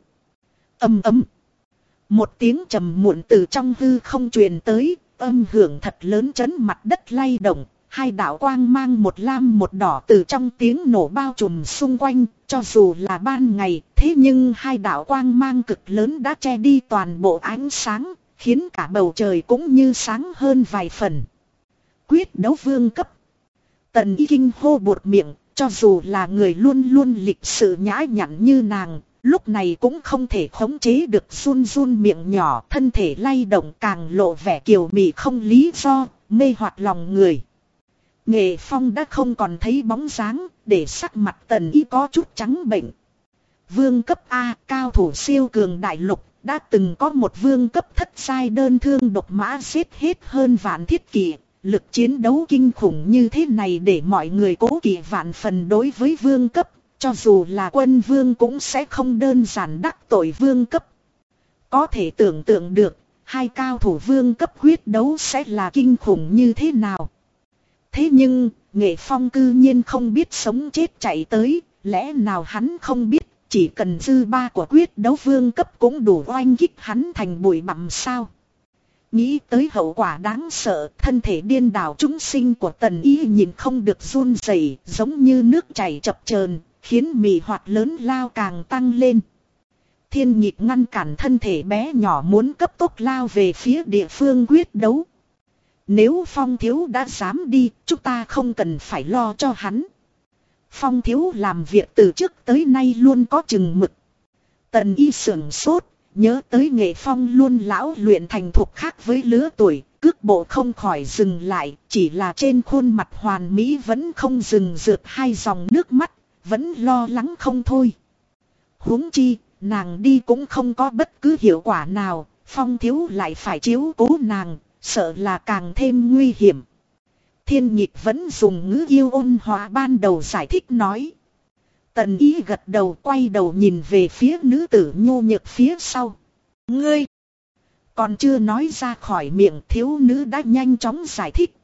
Âm ấm. Một tiếng trầm muộn từ trong hư không truyền tới, âm hưởng thật lớn chấn mặt đất lay động, hai đạo quang mang một lam một đỏ từ trong tiếng nổ bao trùm xung quanh, cho dù là ban ngày, thế nhưng hai đạo quang mang cực lớn đã che đi toàn bộ ánh sáng, khiến cả bầu trời cũng như sáng hơn vài phần. Quyết đấu vương cấp. Tần y kinh hô buột miệng, cho dù là người luôn luôn lịch sự nhã nhặn như nàng, lúc này cũng không thể khống chế được run run miệng nhỏ, thân thể lay động càng lộ vẻ kiều mị không lý do, mê hoặc lòng người. Nghệ Phong đã không còn thấy bóng dáng, để sắc mặt tần y có chút trắng bệnh. Vương cấp A cao thủ siêu cường đại lục, đã từng có một vương cấp thất sai đơn thương độc mã xếp hết hơn vạn thiết kỷ. Lực chiến đấu kinh khủng như thế này để mọi người cố kỵ vạn phần đối với vương cấp, cho dù là quân vương cũng sẽ không đơn giản đắc tội vương cấp. Có thể tưởng tượng được, hai cao thủ vương cấp huyết đấu sẽ là kinh khủng như thế nào. Thế nhưng, nghệ phong cư nhiên không biết sống chết chạy tới, lẽ nào hắn không biết, chỉ cần dư ba của quyết đấu vương cấp cũng đủ oanh kích hắn thành bụi bặm sao. Nghĩ tới hậu quả đáng sợ, thân thể điên đảo chúng sinh của tần y nhìn không được run rẩy giống như nước chảy chập chờn khiến mì hoạt lớn lao càng tăng lên. Thiên nhịp ngăn cản thân thể bé nhỏ muốn cấp tốc lao về phía địa phương quyết đấu. Nếu Phong Thiếu đã dám đi, chúng ta không cần phải lo cho hắn. Phong Thiếu làm việc từ trước tới nay luôn có chừng mực. Tần y sưởng sốt, nhớ tới nghệ phong luôn lão luyện thành thục khác với lứa tuổi, cước bộ không khỏi dừng lại, chỉ là trên khuôn mặt hoàn mỹ vẫn không dừng rượt hai dòng nước mắt, vẫn lo lắng không thôi. huống chi, nàng đi cũng không có bất cứ hiệu quả nào, phong thiếu lại phải chiếu cố nàng, sợ là càng thêm nguy hiểm. Thiên nhịp vẫn dùng ngữ yêu ôn hòa ban đầu giải thích nói. Tần ý gật đầu quay đầu nhìn về phía nữ tử nhô nhược phía sau. Ngươi! Còn chưa nói ra khỏi miệng thiếu nữ đã nhanh chóng giải thích.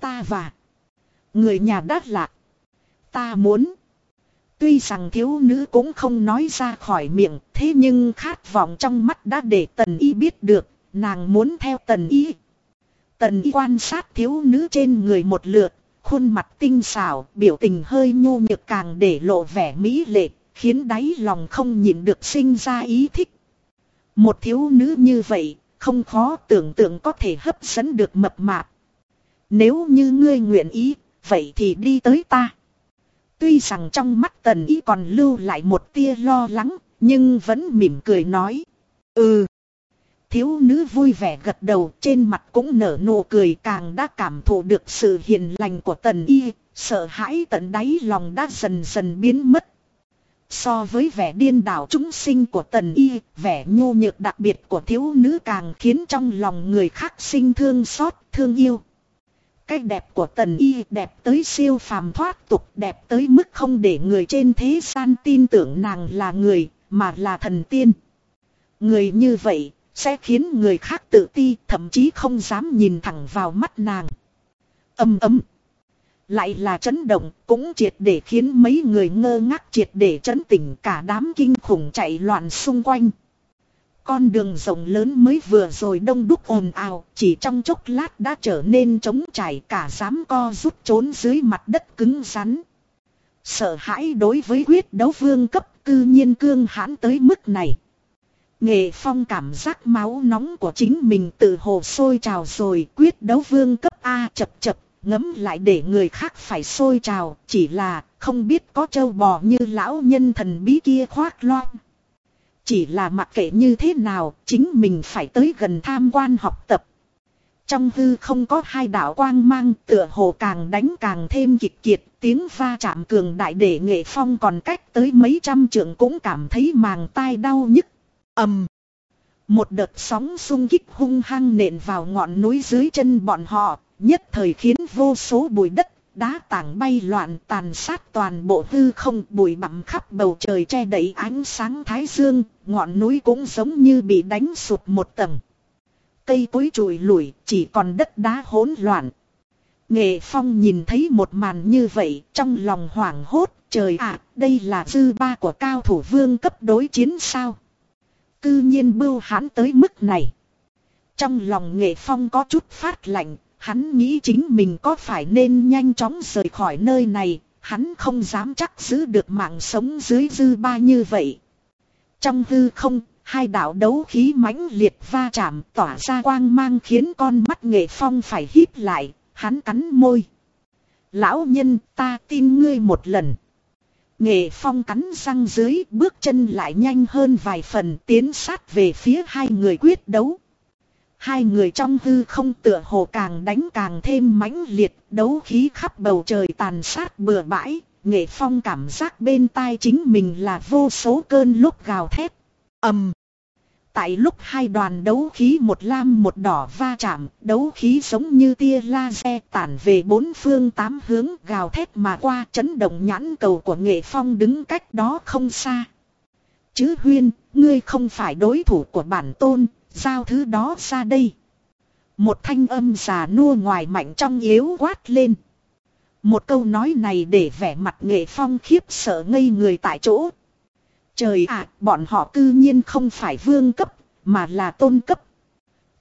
Ta và người nhà đắt lạc. Ta muốn. Tuy rằng thiếu nữ cũng không nói ra khỏi miệng, thế nhưng khát vọng trong mắt đã để tần y biết được, nàng muốn theo tần y. Tần y quan sát thiếu nữ trên người một lượt, khuôn mặt tinh xảo, biểu tình hơi nhô nhược càng để lộ vẻ mỹ lệ, khiến đáy lòng không nhịn được sinh ra ý thích. Một thiếu nữ như vậy, không khó tưởng tượng có thể hấp dẫn được mập mạp. Nếu như ngươi nguyện ý, vậy thì đi tới ta. Tuy rằng trong mắt tần y còn lưu lại một tia lo lắng, nhưng vẫn mỉm cười nói. Ừ. Thiếu nữ vui vẻ gật đầu trên mặt cũng nở nụ cười càng đã cảm thụ được sự hiền lành của tần y, sợ hãi tận đáy lòng đã dần dần biến mất. So với vẻ điên đảo chúng sinh của tần y, vẻ nhu nhược đặc biệt của thiếu nữ càng khiến trong lòng người khác sinh thương xót, thương yêu. Cái đẹp của tần y đẹp tới siêu phàm thoát tục đẹp tới mức không để người trên thế gian tin tưởng nàng là người, mà là thần tiên. Người như vậy, sẽ khiến người khác tự ti, thậm chí không dám nhìn thẳng vào mắt nàng. Âm ấm. Lại là chấn động, cũng triệt để khiến mấy người ngơ ngác triệt để chấn tỉnh cả đám kinh khủng chạy loạn xung quanh. Con đường rộng lớn mới vừa rồi đông đúc ồn ào, chỉ trong chốc lát đã trở nên trống trải cả dám co rút trốn dưới mặt đất cứng rắn. Sợ hãi đối với quyết đấu vương cấp cư nhiên cương hãn tới mức này. Nghệ phong cảm giác máu nóng của chính mình tự hồ sôi trào rồi quyết đấu vương cấp A chập chập, ngấm lại để người khác phải sôi trào, chỉ là không biết có châu bò như lão nhân thần bí kia khoác loang chỉ là mặc kệ như thế nào, chính mình phải tới gần tham quan học tập. Trong hư không có hai đạo quang mang tựa hồ càng đánh càng thêm kịch kiệt, tiếng va chạm cường đại để nghệ phong còn cách tới mấy trăm trượng cũng cảm thấy màng tai đau nhức ầm Một đợt sóng xung kích hung hăng nện vào ngọn núi dưới chân bọn họ, nhất thời khiến vô số bụi đất, đá tảng bay loạn tàn sát toàn bộ hư không bụi bặm khắp bầu trời che đậy ánh sáng thái dương, ngọn núi cũng giống như bị đánh sụp một tầng. Cây cối trụi lủi, chỉ còn đất đá hỗn loạn. Nghệ Phong nhìn thấy một màn như vậy, trong lòng hoảng hốt, trời ạ, đây là dư ba của cao thủ vương cấp đối chiến sao? Cư nhiên bưu hãn tới mức này. Trong lòng nghệ phong có chút phát lạnh, hắn nghĩ chính mình có phải nên nhanh chóng rời khỏi nơi này, hắn không dám chắc giữ được mạng sống dưới dư ba như vậy. Trong hư không, hai đạo đấu khí mãnh liệt va chạm tỏa ra quang mang khiến con mắt nghệ phong phải híp lại, hắn cắn môi. Lão nhân ta tin ngươi một lần. Nghệ phong cắn răng dưới bước chân lại nhanh hơn vài phần tiến sát về phía hai người quyết đấu. Hai người trong hư không tựa hồ càng đánh càng thêm mãnh liệt, đấu khí khắp bầu trời tàn sát bừa bãi, nghệ phong cảm giác bên tai chính mình là vô số cơn lúc gào thét. ầm Tại lúc hai đoàn đấu khí một lam một đỏ va chạm, đấu khí giống như tia laser tản về bốn phương tám hướng gào thét mà qua chấn động nhãn cầu của nghệ phong đứng cách đó không xa. Chứ huyên, ngươi không phải đối thủ của bản tôn, giao thứ đó ra đây. Một thanh âm già nua ngoài mạnh trong yếu quát lên. Một câu nói này để vẻ mặt nghệ phong khiếp sợ ngây người tại chỗ. Trời ạ, bọn họ cư nhiên không phải vương cấp, mà là tôn cấp.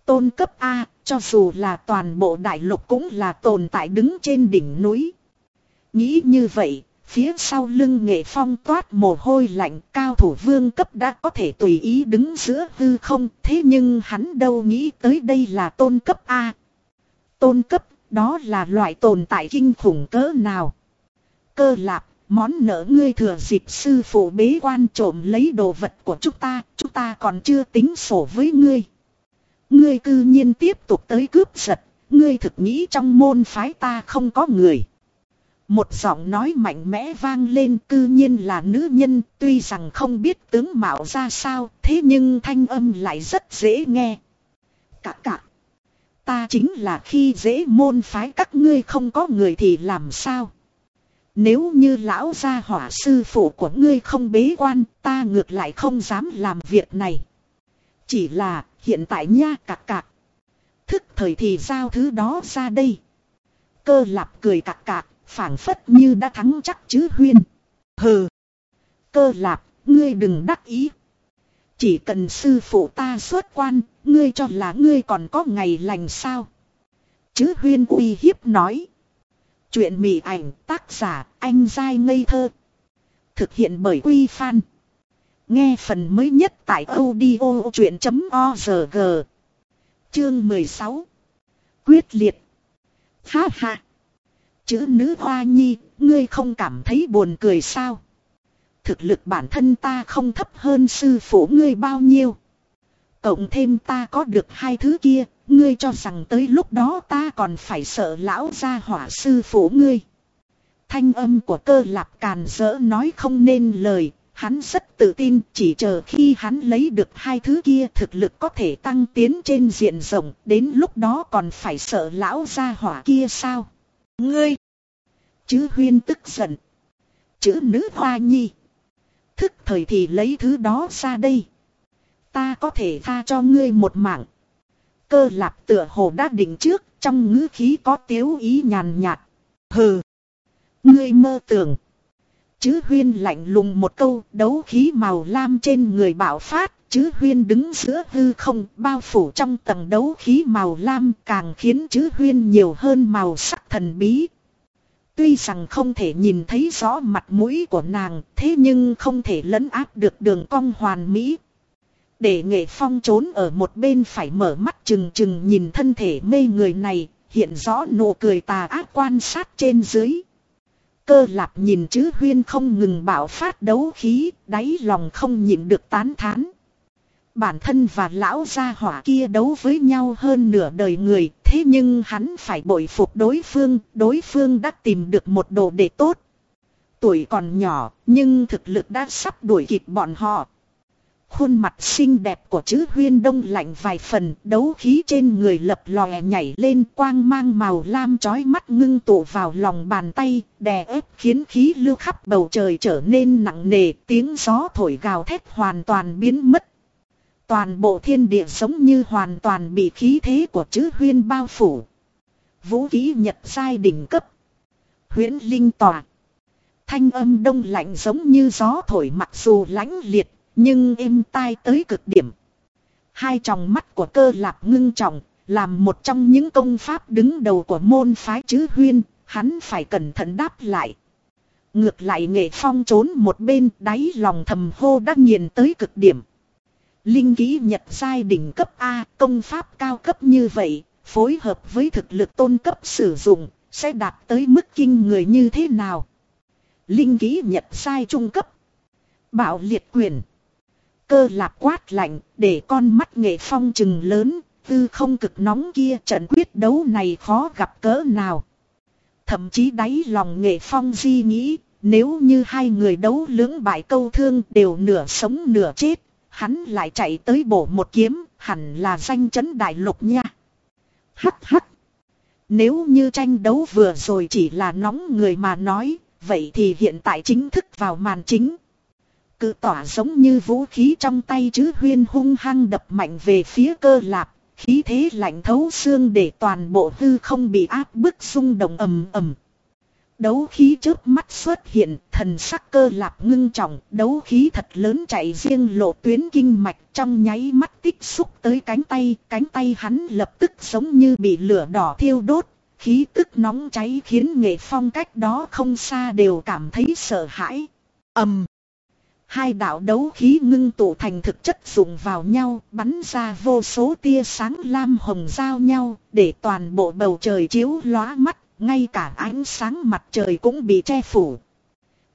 Tôn cấp A, cho dù là toàn bộ đại lục cũng là tồn tại đứng trên đỉnh núi. Nghĩ như vậy, phía sau lưng nghệ phong toát mồ hôi lạnh cao thủ vương cấp đã có thể tùy ý đứng giữa hư không, thế nhưng hắn đâu nghĩ tới đây là tôn cấp A. Tôn cấp, đó là loại tồn tại kinh khủng cỡ nào. Cơ lạp, Món nợ ngươi thừa dịp sư phụ bế quan trộm lấy đồ vật của chúng ta, chúng ta còn chưa tính sổ với ngươi. Ngươi cư nhiên tiếp tục tới cướp giật, ngươi thực nghĩ trong môn phái ta không có người. Một giọng nói mạnh mẽ vang lên cư nhiên là nữ nhân, tuy rằng không biết tướng mạo ra sao, thế nhưng thanh âm lại rất dễ nghe. Cả cả. Ta chính là khi dễ môn phái các ngươi không có người thì làm sao? Nếu như lão gia hỏa sư phụ của ngươi không bế quan, ta ngược lại không dám làm việc này. Chỉ là hiện tại nha cạc cạc. Thức thời thì giao thứ đó ra đây. Cơ lạp cười cạc cạc, phảng phất như đã thắng chắc chứ huyên. Hừ. Cơ lạp, ngươi đừng đắc ý. Chỉ cần sư phụ ta xuất quan, ngươi cho là ngươi còn có ngày lành sao. Chứ huyên uy hiếp nói. Chuyện mị ảnh tác giả anh dai ngây thơ. Thực hiện bởi Quy Phan. Nghe phần mới nhất tại audio chuyện.org. Chương 16. Quyết liệt. Ha ha. Chữ nữ hoa nhi, ngươi không cảm thấy buồn cười sao? Thực lực bản thân ta không thấp hơn sư phụ ngươi bao nhiêu. Cộng thêm ta có được hai thứ kia, ngươi cho rằng tới lúc đó ta còn phải sợ lão gia hỏa sư phụ ngươi. Thanh âm của cơ lạp càn rỡ nói không nên lời, hắn rất tự tin chỉ chờ khi hắn lấy được hai thứ kia thực lực có thể tăng tiến trên diện rộng, đến lúc đó còn phải sợ lão gia hỏa kia sao. Ngươi! Chứ huyên tức giận. Chữ nữ hoa nhi. Thức thời thì lấy thứ đó ra đây. Ta có thể tha cho ngươi một mạng. Cơ lạp tựa hồ đã định trước, trong ngữ khí có tiếu ý nhàn nhạt. Hừ. Ngươi mơ tưởng. Chứ huyên lạnh lùng một câu đấu khí màu lam trên người bạo phát. Chứ huyên đứng giữa hư không bao phủ trong tầng đấu khí màu lam càng khiến chứ huyên nhiều hơn màu sắc thần bí. Tuy rằng không thể nhìn thấy rõ mặt mũi của nàng thế nhưng không thể lấn áp được đường cong hoàn mỹ để nghệ phong trốn ở một bên phải mở mắt chừng chừng nhìn thân thể mê người này, hiện rõ nụ cười tà ác quan sát trên dưới. Cơ lạp nhìn chứ huyên không ngừng bảo phát đấu khí, đáy lòng không nhịn được tán thán. Bản thân và lão gia hỏa kia đấu với nhau hơn nửa đời người, thế nhưng hắn phải bội phục đối phương, đối phương đã tìm được một đồ đệ tốt. Tuổi còn nhỏ, nhưng thực lực đã sắp đuổi kịp bọn họ, Khuôn mặt xinh đẹp của chữ huyên đông lạnh vài phần, đấu khí trên người lập lòe nhảy lên quang mang màu lam chói mắt ngưng tụ vào lòng bàn tay, đè ép khiến khí lưu khắp bầu trời trở nên nặng nề, tiếng gió thổi gào thét hoàn toàn biến mất. Toàn bộ thiên địa giống như hoàn toàn bị khí thế của chữ huyên bao phủ. Vũ khí nhật sai đỉnh cấp. Huyễn linh tòa. Thanh âm đông lạnh giống như gió thổi mặc dù lãnh liệt nhưng êm tai tới cực điểm. Hai tròng mắt của cơ lạp ngưng trọng, làm một trong những công pháp đứng đầu của môn phái chữ huyên, hắn phải cẩn thận đáp lại. Ngược lại nghệ phong trốn một bên đáy lòng thầm hô đã nghiền tới cực điểm. Linh ký nhật giai đỉnh cấp A công pháp cao cấp như vậy, phối hợp với thực lực tôn cấp sử dụng, sẽ đạt tới mức kinh người như thế nào? Linh ký nhật giai trung cấp. Bảo liệt quyền. Cơ lạp quát lạnh, để con mắt nghệ phong chừng lớn, tư không cực nóng kia trận quyết đấu này khó gặp cỡ nào. Thậm chí đáy lòng nghệ phong di nghĩ, nếu như hai người đấu lưỡng bại câu thương đều nửa sống nửa chết, hắn lại chạy tới bổ một kiếm, hẳn là danh chấn đại lục nha. Hắc hắc. Nếu như tranh đấu vừa rồi chỉ là nóng người mà nói, vậy thì hiện tại chính thức vào màn chính. Cự tỏa giống như vũ khí trong tay chứ huyên hung hăng đập mạnh về phía cơ lạp, khí thế lạnh thấu xương để toàn bộ hư không bị áp bức xung động ầm ầm. Đấu khí trước mắt xuất hiện, thần sắc cơ lạp ngưng trọng, đấu khí thật lớn chạy riêng lộ tuyến kinh mạch trong nháy mắt tích xúc tới cánh tay, cánh tay hắn lập tức giống như bị lửa đỏ thiêu đốt, khí tức nóng cháy khiến nghệ phong cách đó không xa đều cảm thấy sợ hãi. ầm Hai đạo đấu khí ngưng tụ thành thực chất dùng vào nhau, bắn ra vô số tia sáng lam hồng giao nhau, để toàn bộ bầu trời chiếu lóa mắt, ngay cả ánh sáng mặt trời cũng bị che phủ.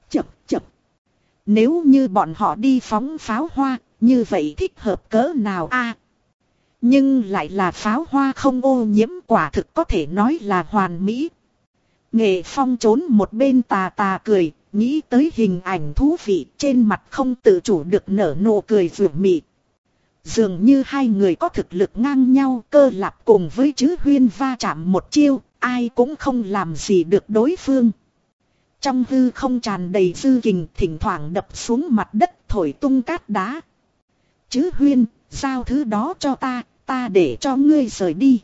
Chập chập. Nếu như bọn họ đi phóng pháo hoa, như vậy thích hợp cỡ nào a? nhưng lại là pháo hoa không ô nhiễm quả thực có thể nói là hoàn mỹ. Nghệ phong trốn một bên tà tà cười, Nghĩ tới hình ảnh thú vị trên mặt không tự chủ được nở nụ cười vừa mị. Dường như hai người có thực lực ngang nhau cơ lạp cùng với chữ huyên va chạm một chiêu, ai cũng không làm gì được đối phương. Trong hư không tràn đầy dư kình thỉnh thoảng đập xuống mặt đất thổi tung cát đá. Chứ huyên, giao thứ đó cho ta, ta để cho ngươi rời đi.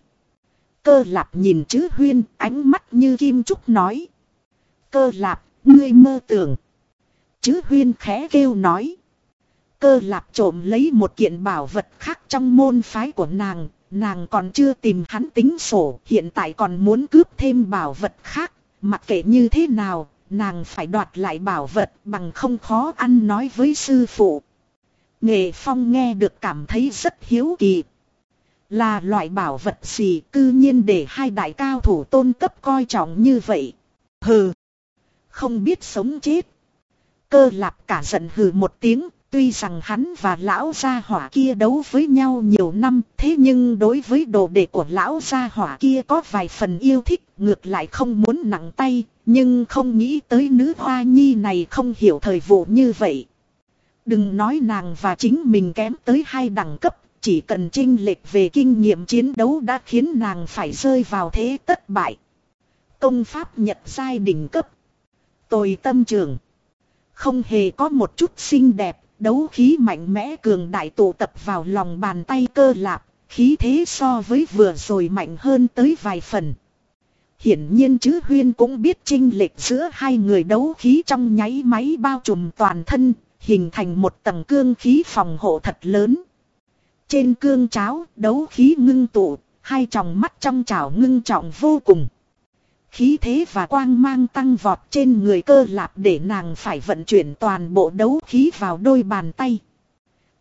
Cơ lạp nhìn chữ huyên, ánh mắt như kim trúc nói. Cơ lạp, ngươi mơ tưởng. Chữ huyên khẽ kêu nói. Cơ lạp trộm lấy một kiện bảo vật khác trong môn phái của nàng, nàng còn chưa tìm hắn tính sổ, hiện tại còn muốn cướp thêm bảo vật khác, mặc kệ như thế nào, nàng phải đoạt lại bảo vật bằng không khó ăn nói với sư phụ. Nghệ Phong nghe được cảm thấy rất hiếu kỳ. Là loại bảo vật gì cư nhiên để hai đại cao thủ tôn cấp coi trọng như vậy. Hừ. Không biết sống chết. Cơ lạp cả giận hừ một tiếng. Tuy rằng hắn và lão gia hỏa kia đấu với nhau nhiều năm. Thế nhưng đối với đồ đệ của lão gia hỏa kia có vài phần yêu thích. Ngược lại không muốn nặng tay. Nhưng không nghĩ tới nữ hoa nhi này không hiểu thời vụ như vậy. Đừng nói nàng và chính mình kém tới hai đẳng cấp chỉ cần trinh lệch về kinh nghiệm chiến đấu đã khiến nàng phải rơi vào thế tất bại. Công pháp nhật giai đỉnh cấp. Tồi tâm trường. Không hề có một chút xinh đẹp, đấu khí mạnh mẽ cường đại tụ tập vào lòng bàn tay cơ lạp, khí thế so với vừa rồi mạnh hơn tới vài phần. Hiển nhiên chứ Huyên cũng biết trinh lệch giữa hai người đấu khí trong nháy máy bao trùm toàn thân, hình thành một tầng cương khí phòng hộ thật lớn. Trên cương cháo, đấu khí ngưng tụ, hai tròng mắt trong chảo ngưng trọng vô cùng. Khí thế và quang mang tăng vọt trên người cơ lạp để nàng phải vận chuyển toàn bộ đấu khí vào đôi bàn tay.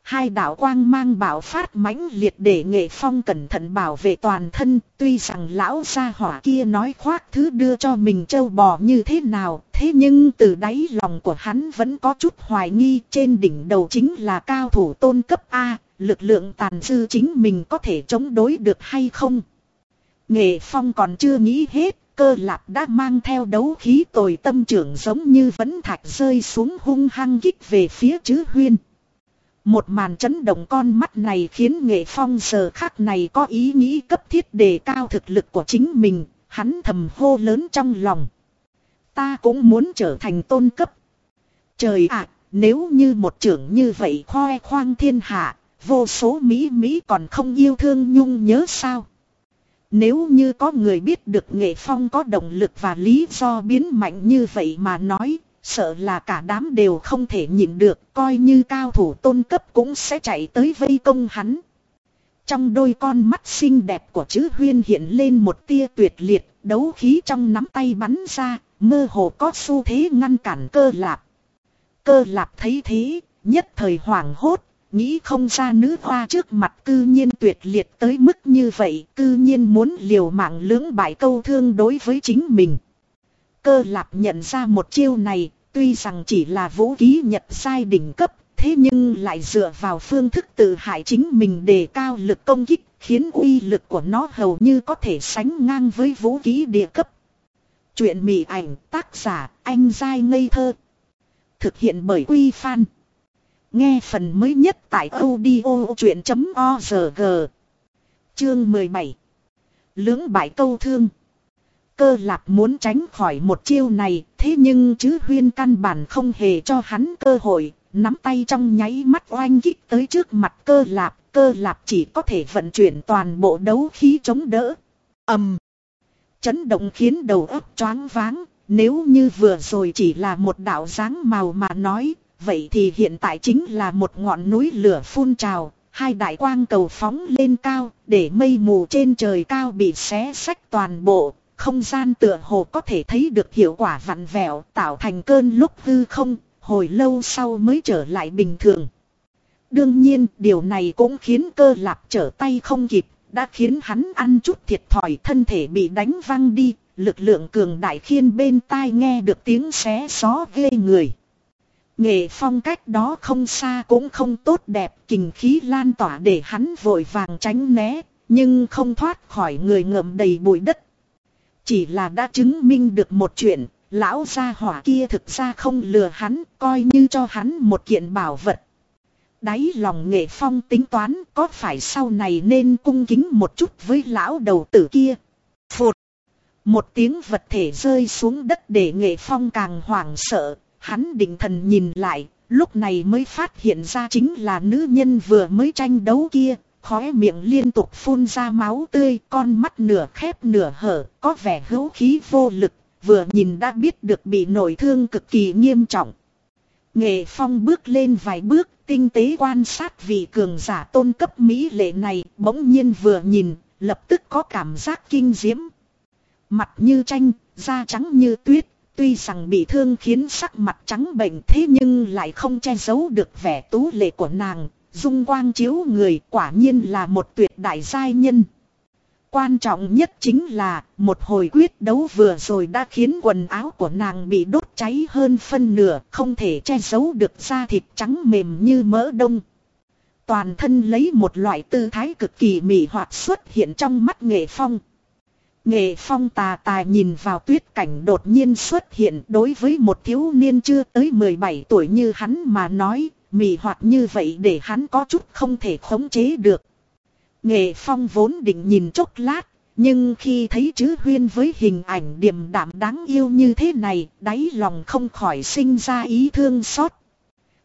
Hai đạo quang mang bảo phát mãnh liệt để nghệ phong cẩn thận bảo vệ toàn thân, tuy rằng lão gia hỏa kia nói khoác thứ đưa cho mình châu bò như thế nào, thế nhưng từ đáy lòng của hắn vẫn có chút hoài nghi trên đỉnh đầu chính là cao thủ tôn cấp A, lực lượng tàn dư chính mình có thể chống đối được hay không. Nghệ phong còn chưa nghĩ hết, cơ lạp đã mang theo đấu khí tồi tâm trưởng giống như vấn thạch rơi xuống hung hăng kích về phía chữ huyên. Một màn chấn động con mắt này khiến nghệ phong giờ khắc này có ý nghĩ cấp thiết đề cao thực lực của chính mình, hắn thầm hô lớn trong lòng. Ta cũng muốn trở thành tôn cấp. Trời ạ, nếu như một trưởng như vậy khoe khoang thiên hạ, vô số Mỹ Mỹ còn không yêu thương nhung nhớ sao. Nếu như có người biết được nghệ phong có động lực và lý do biến mạnh như vậy mà nói, sợ là cả đám đều không thể nhịn được, coi như cao thủ tôn cấp cũng sẽ chạy tới vây công hắn. Trong đôi con mắt xinh đẹp của chữ huyên hiện lên một tia tuyệt liệt, đấu khí trong nắm tay bắn ra, mơ hồ có xu thế ngăn cản cơ lạp. Cơ lạp thấy thế, nhất thời hoảng hốt, nghĩ không ra nữ hoa trước mặt cư nhiên tuyệt liệt tới mức như vậy, cư nhiên muốn liều mạng lưỡng bại câu thương đối với chính mình. Cơ lạp nhận ra một chiêu này, tuy rằng chỉ là vũ khí nhật sai đỉnh cấp, thế nhưng lại dựa vào phương thức tự hại chính mình đề cao lực công kích, khiến uy lực của nó hầu như có thể sánh ngang với vũ khí địa cấp. Chuyện mị ảnh tác giả anh dai ngây thơ. Thực hiện bởi Quy Phan. Nghe phần mới nhất tại audio.org Chương 17. Lưỡng bại câu thương. Cơ lạp muốn tránh khỏi một chiêu này, thế nhưng chứ huyên căn bản không hề cho hắn cơ hội, nắm tay trong nháy mắt oanh kích tới trước mặt cơ lạp, cơ lạp chỉ có thể vận chuyển toàn bộ đấu khí chống đỡ. ầm, Chấn động khiến đầu óc choáng váng, nếu như vừa rồi chỉ là một đạo dáng màu mà nói, vậy thì hiện tại chính là một ngọn núi lửa phun trào, hai đại quang cầu phóng lên cao, để mây mù trên trời cao bị xé sách toàn bộ, không gian tựa hồ có thể thấy được hiệu quả vặn vẹo tạo thành cơn lúc hư không, hồi lâu sau mới trở lại bình thường. Đương nhiên điều này cũng khiến cơ lạp trở tay không kịp, đã khiến hắn ăn chút thiệt thòi thân thể bị đánh văng đi, lực lượng cường đại khiên bên tai nghe được tiếng xé gió ghê người. Nghệ phong cách đó không xa cũng không tốt đẹp, kình khí lan tỏa để hắn vội vàng tránh né, nhưng không thoát khỏi người ngậm đầy bụi đất. Chỉ là đã chứng minh được một chuyện, lão gia hỏa kia thực ra không lừa hắn, coi như cho hắn một kiện bảo vật. Đáy lòng nghệ phong tính toán có phải sau này nên cung kính một chút với lão đầu tử kia. Phụt! Một tiếng vật thể rơi xuống đất để nghệ phong càng hoảng sợ, hắn định thần nhìn lại, Lúc này mới phát hiện ra chính là nữ nhân vừa mới tranh đấu kia, khóe miệng liên tục phun ra máu tươi, con mắt nửa khép nửa hở, có vẻ hữu khí vô lực, vừa nhìn đã biết được bị nổi thương cực kỳ nghiêm trọng. Nghệ Phong bước lên vài bước, tinh tế quan sát vị cường giả tôn cấp Mỹ lệ này, bỗng nhiên vừa nhìn, lập tức có cảm giác kinh diễm. Mặt như tranh, da trắng như tuyết, tuy rằng bị thương khiến sắc mặt trắng bệnh thế nhưng lại không che giấu được vẻ tú lệ của nàng, dung quang chiếu người quả nhiên là một tuyệt đại giai nhân. Quan trọng nhất chính là một hồi quyết đấu vừa rồi đã khiến quần áo của nàng bị đốt cháy hơn phân nửa không thể che giấu được da thịt trắng mềm như mỡ đông. Toàn thân lấy một loại tư thái cực kỳ mị hoạt xuất hiện trong mắt nghệ phong. Nghệ phong tà tà nhìn vào tuyết cảnh đột nhiên xuất hiện đối với một thiếu niên chưa tới 17 tuổi như hắn mà nói, mị hoặc như vậy để hắn có chút không thể khống chế được. Nghệ phong vốn định nhìn chốc lát, nhưng khi thấy chữ huyên với hình ảnh điềm đạm đáng yêu như thế này, đáy lòng không khỏi sinh ra ý thương xót.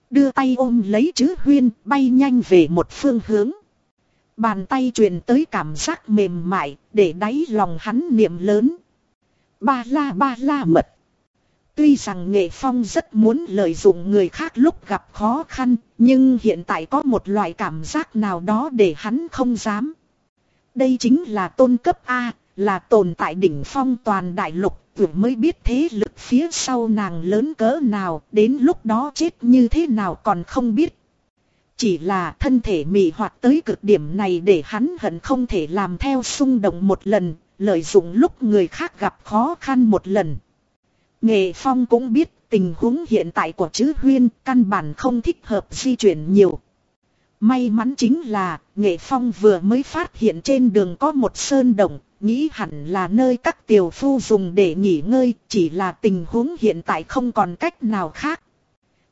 Đưa tay ôm lấy chữ huyên, bay nhanh về một phương hướng. Bàn tay truyền tới cảm giác mềm mại, để đáy lòng hắn niệm lớn. Ba la ba la mật. Tuy rằng nghệ phong rất muốn lợi dụng người khác lúc gặp khó khăn, nhưng hiện tại có một loại cảm giác nào đó để hắn không dám. Đây chính là tôn cấp A, là tồn tại đỉnh phong toàn đại lục, vừa mới biết thế lực phía sau nàng lớn cỡ nào, đến lúc đó chết như thế nào còn không biết. Chỉ là thân thể mị hoạt tới cực điểm này để hắn hận không thể làm theo xung động một lần, lợi dụng lúc người khác gặp khó khăn một lần. Nghệ Phong cũng biết tình huống hiện tại của chữ huyên căn bản không thích hợp di chuyển nhiều. May mắn chính là Nghệ Phong vừa mới phát hiện trên đường có một sơn động, nghĩ hẳn là nơi các tiểu phu dùng để nghỉ ngơi, chỉ là tình huống hiện tại không còn cách nào khác.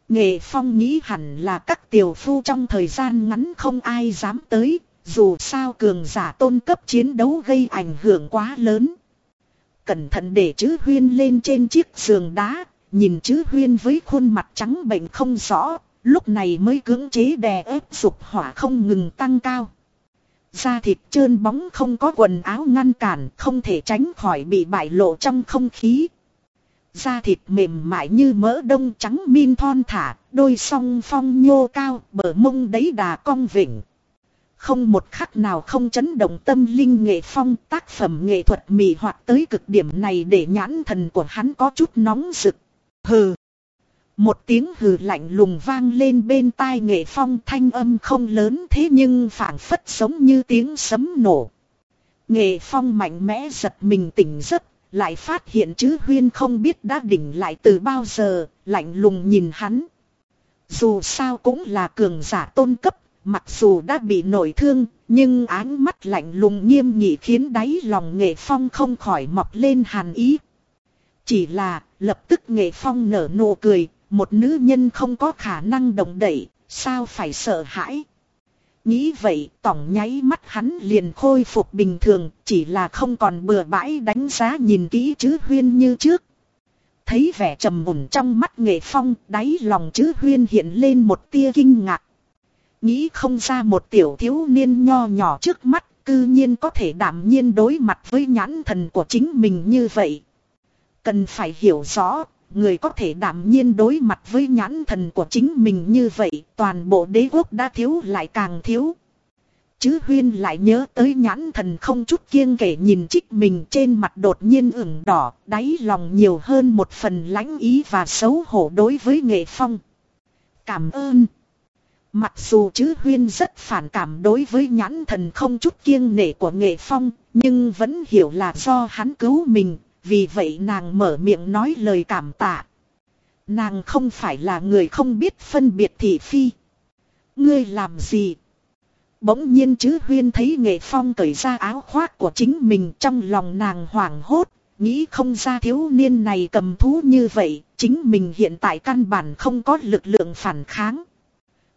Nghệ Phong nghĩ hẳn là các tiểu phu trong thời gian ngắn không ai dám tới, dù sao cường giả tôn cấp chiến đấu gây ảnh hưởng quá lớn. Cẩn thận để chữ huyên lên trên chiếc giường đá, nhìn chữ huyên với khuôn mặt trắng bệnh không rõ, lúc này mới cưỡng chế đè ép dục hỏa không ngừng tăng cao. Da thịt trơn bóng không có quần áo ngăn cản, không thể tránh khỏi bị bại lộ trong không khí. Da thịt mềm mại như mỡ đông trắng min thon thả, đôi song phong nhô cao, bờ mông đấy đà cong vỉnh. Không một khắc nào không chấn động tâm linh nghệ phong tác phẩm nghệ thuật mị hoạt tới cực điểm này để nhãn thần của hắn có chút nóng rực. Hừ. Một tiếng hừ lạnh lùng vang lên bên tai nghệ phong thanh âm không lớn thế nhưng phảng phất giống như tiếng sấm nổ. Nghệ phong mạnh mẽ giật mình tỉnh giấc, lại phát hiện chữ huyên không biết đã đỉnh lại từ bao giờ, lạnh lùng nhìn hắn. Dù sao cũng là cường giả tôn cấp Mặc dù đã bị nổi thương, nhưng ánh mắt lạnh lùng nghiêm nghị khiến đáy lòng nghệ phong không khỏi mọc lên hàn ý. Chỉ là, lập tức nghệ phong nở nụ cười, một nữ nhân không có khả năng động đậy, sao phải sợ hãi. Nghĩ vậy, tổng nháy mắt hắn liền khôi phục bình thường, chỉ là không còn bừa bãi đánh giá nhìn kỹ chữ huyên như trước. Thấy vẻ trầm mùn trong mắt nghệ phong, đáy lòng chữ huyên hiện lên một tia kinh ngạc. Nghĩ không ra một tiểu thiếu niên nho nhỏ trước mắt cư nhiên có thể đảm nhiên đối mặt với nhãn thần của chính mình như vậy. Cần phải hiểu rõ, người có thể đảm nhiên đối mặt với nhãn thần của chính mình như vậy, toàn bộ đế quốc đã thiếu lại càng thiếu. Chứ huyên lại nhớ tới nhãn thần không chút kiêng kể nhìn trích mình trên mặt đột nhiên ửng đỏ, đáy lòng nhiều hơn một phần lãnh ý và xấu hổ đối với nghệ phong. Cảm ơn. Mặc dù chứ huyên rất phản cảm đối với nhãn thần không chút kiêng nể của nghệ phong, nhưng vẫn hiểu là do hắn cứu mình, vì vậy nàng mở miệng nói lời cảm tạ. Nàng không phải là người không biết phân biệt thị phi. Ngươi làm gì? Bỗng nhiên chứ huyên thấy nghệ phong cởi ra áo khoác của chính mình trong lòng nàng hoảng hốt, nghĩ không ra thiếu niên này cầm thú như vậy, chính mình hiện tại căn bản không có lực lượng phản kháng.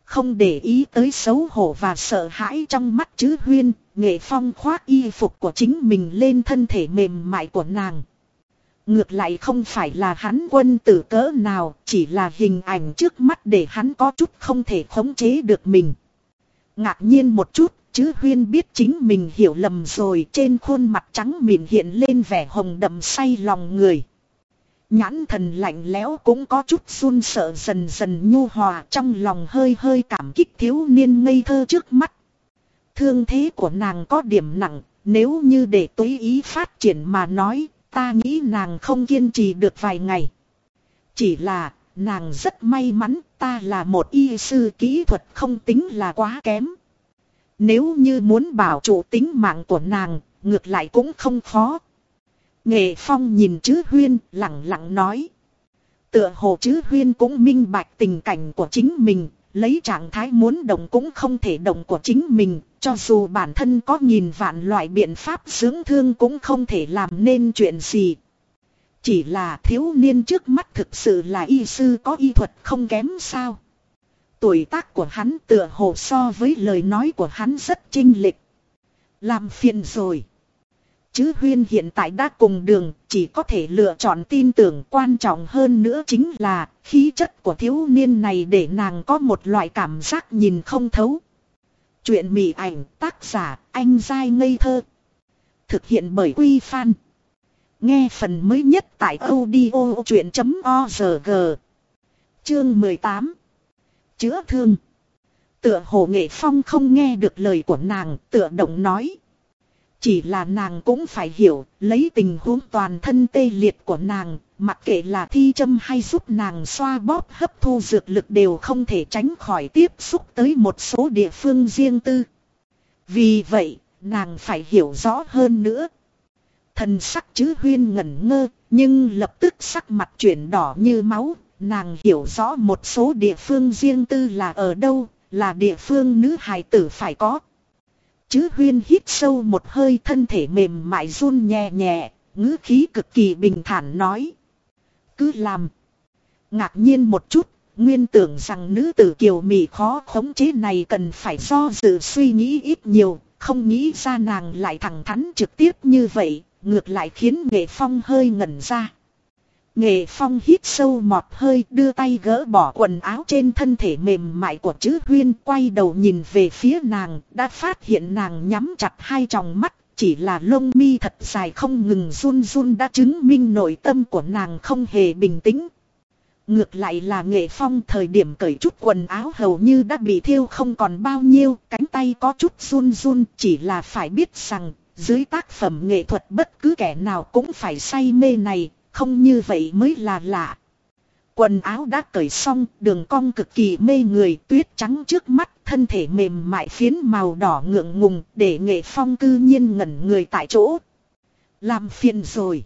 Không để ý tới xấu hổ và sợ hãi trong mắt chứ huyên, nghệ phong khoác y phục của chính mình lên thân thể mềm mại của nàng. Ngược lại không phải là hắn quân tử cỡ nào, chỉ là hình ảnh trước mắt để hắn có chút không thể khống chế được mình. Ngạc nhiên một chút, chứ huyên biết chính mình hiểu lầm rồi trên khuôn mặt trắng mịn hiện lên vẻ hồng đậm say lòng người. Nhãn thần lạnh lẽo cũng có chút run sợ dần dần nhu hòa trong lòng hơi hơi cảm kích thiếu niên ngây thơ trước mắt. Thương thế của nàng có điểm nặng, nếu như để tùy ý phát triển mà nói, ta nghĩ nàng không kiên trì được vài ngày. Chỉ là, nàng rất may mắn, ta là một y sư kỹ thuật không tính là quá kém. Nếu như muốn bảo trụ tính mạng của nàng, ngược lại cũng không khó. Nghệ Phong nhìn chữ huyên, lặng lặng nói. Tựa hồ chữ huyên cũng minh bạch tình cảnh của chính mình, lấy trạng thái muốn động cũng không thể động của chính mình, cho dù bản thân có nhìn vạn loại biện pháp dưỡng thương cũng không thể làm nên chuyện gì. Chỉ là thiếu niên trước mắt thực sự là y sư có y thuật không kém sao. Tuổi tác của hắn tựa hồ so với lời nói của hắn rất trinh lịch. Làm phiền rồi. Chứ huyên hiện tại đã cùng đường, chỉ có thể lựa chọn tin tưởng quan trọng hơn nữa chính là khí chất của thiếu niên này để nàng có một loại cảm giác nhìn không thấu. Chuyện mị ảnh tác giả anh dai ngây thơ. Thực hiện bởi Quy Phan. Nghe phần mới nhất tại audio chuyện.org. Chương 18. Chữa thương. Tựa hồ nghệ phong không nghe được lời của nàng, tựa động nói. Chỉ là nàng cũng phải hiểu, lấy tình huống toàn thân tê liệt của nàng, mặc kệ là thi châm hay giúp nàng xoa bóp hấp thu dược lực đều không thể tránh khỏi tiếp xúc tới một số địa phương riêng tư. Vì vậy, nàng phải hiểu rõ hơn nữa. Thần sắc chứ huyên ngẩn ngơ, nhưng lập tức sắc mặt chuyển đỏ như máu, nàng hiểu rõ một số địa phương riêng tư là ở đâu, là địa phương nữ hài tử phải có. Chứ huyên hít sâu một hơi thân thể mềm mại run nhẹ nhẹ, ngữ khí cực kỳ bình thản nói. Cứ làm. Ngạc nhiên một chút, nguyên tưởng rằng nữ tử kiều mị khó khống chế này cần phải do dự suy nghĩ ít nhiều, không nghĩ ra nàng lại thẳng thắn trực tiếp như vậy, ngược lại khiến nghệ phong hơi ngẩn ra. Nghệ phong hít sâu một hơi đưa tay gỡ bỏ quần áo trên thân thể mềm mại của chữ huyên quay đầu nhìn về phía nàng đã phát hiện nàng nhắm chặt hai tròng mắt chỉ là lông mi thật dài không ngừng run run đã chứng minh nội tâm của nàng không hề bình tĩnh. Ngược lại là nghệ phong thời điểm cởi chút quần áo hầu như đã bị thiêu không còn bao nhiêu, cánh tay có chút run run chỉ là phải biết rằng, dưới tác phẩm nghệ thuật bất cứ kẻ nào cũng phải say mê này, không như vậy mới là lạ. Quần áo đã cởi xong, đường cong cực kỳ mê người, tuyết trắng trước mắt, thân thể mềm mại phiến màu đỏ ngượng ngùng, để nghệ phong cư nhiên ngẩn người tại chỗ. Làm phiền rồi.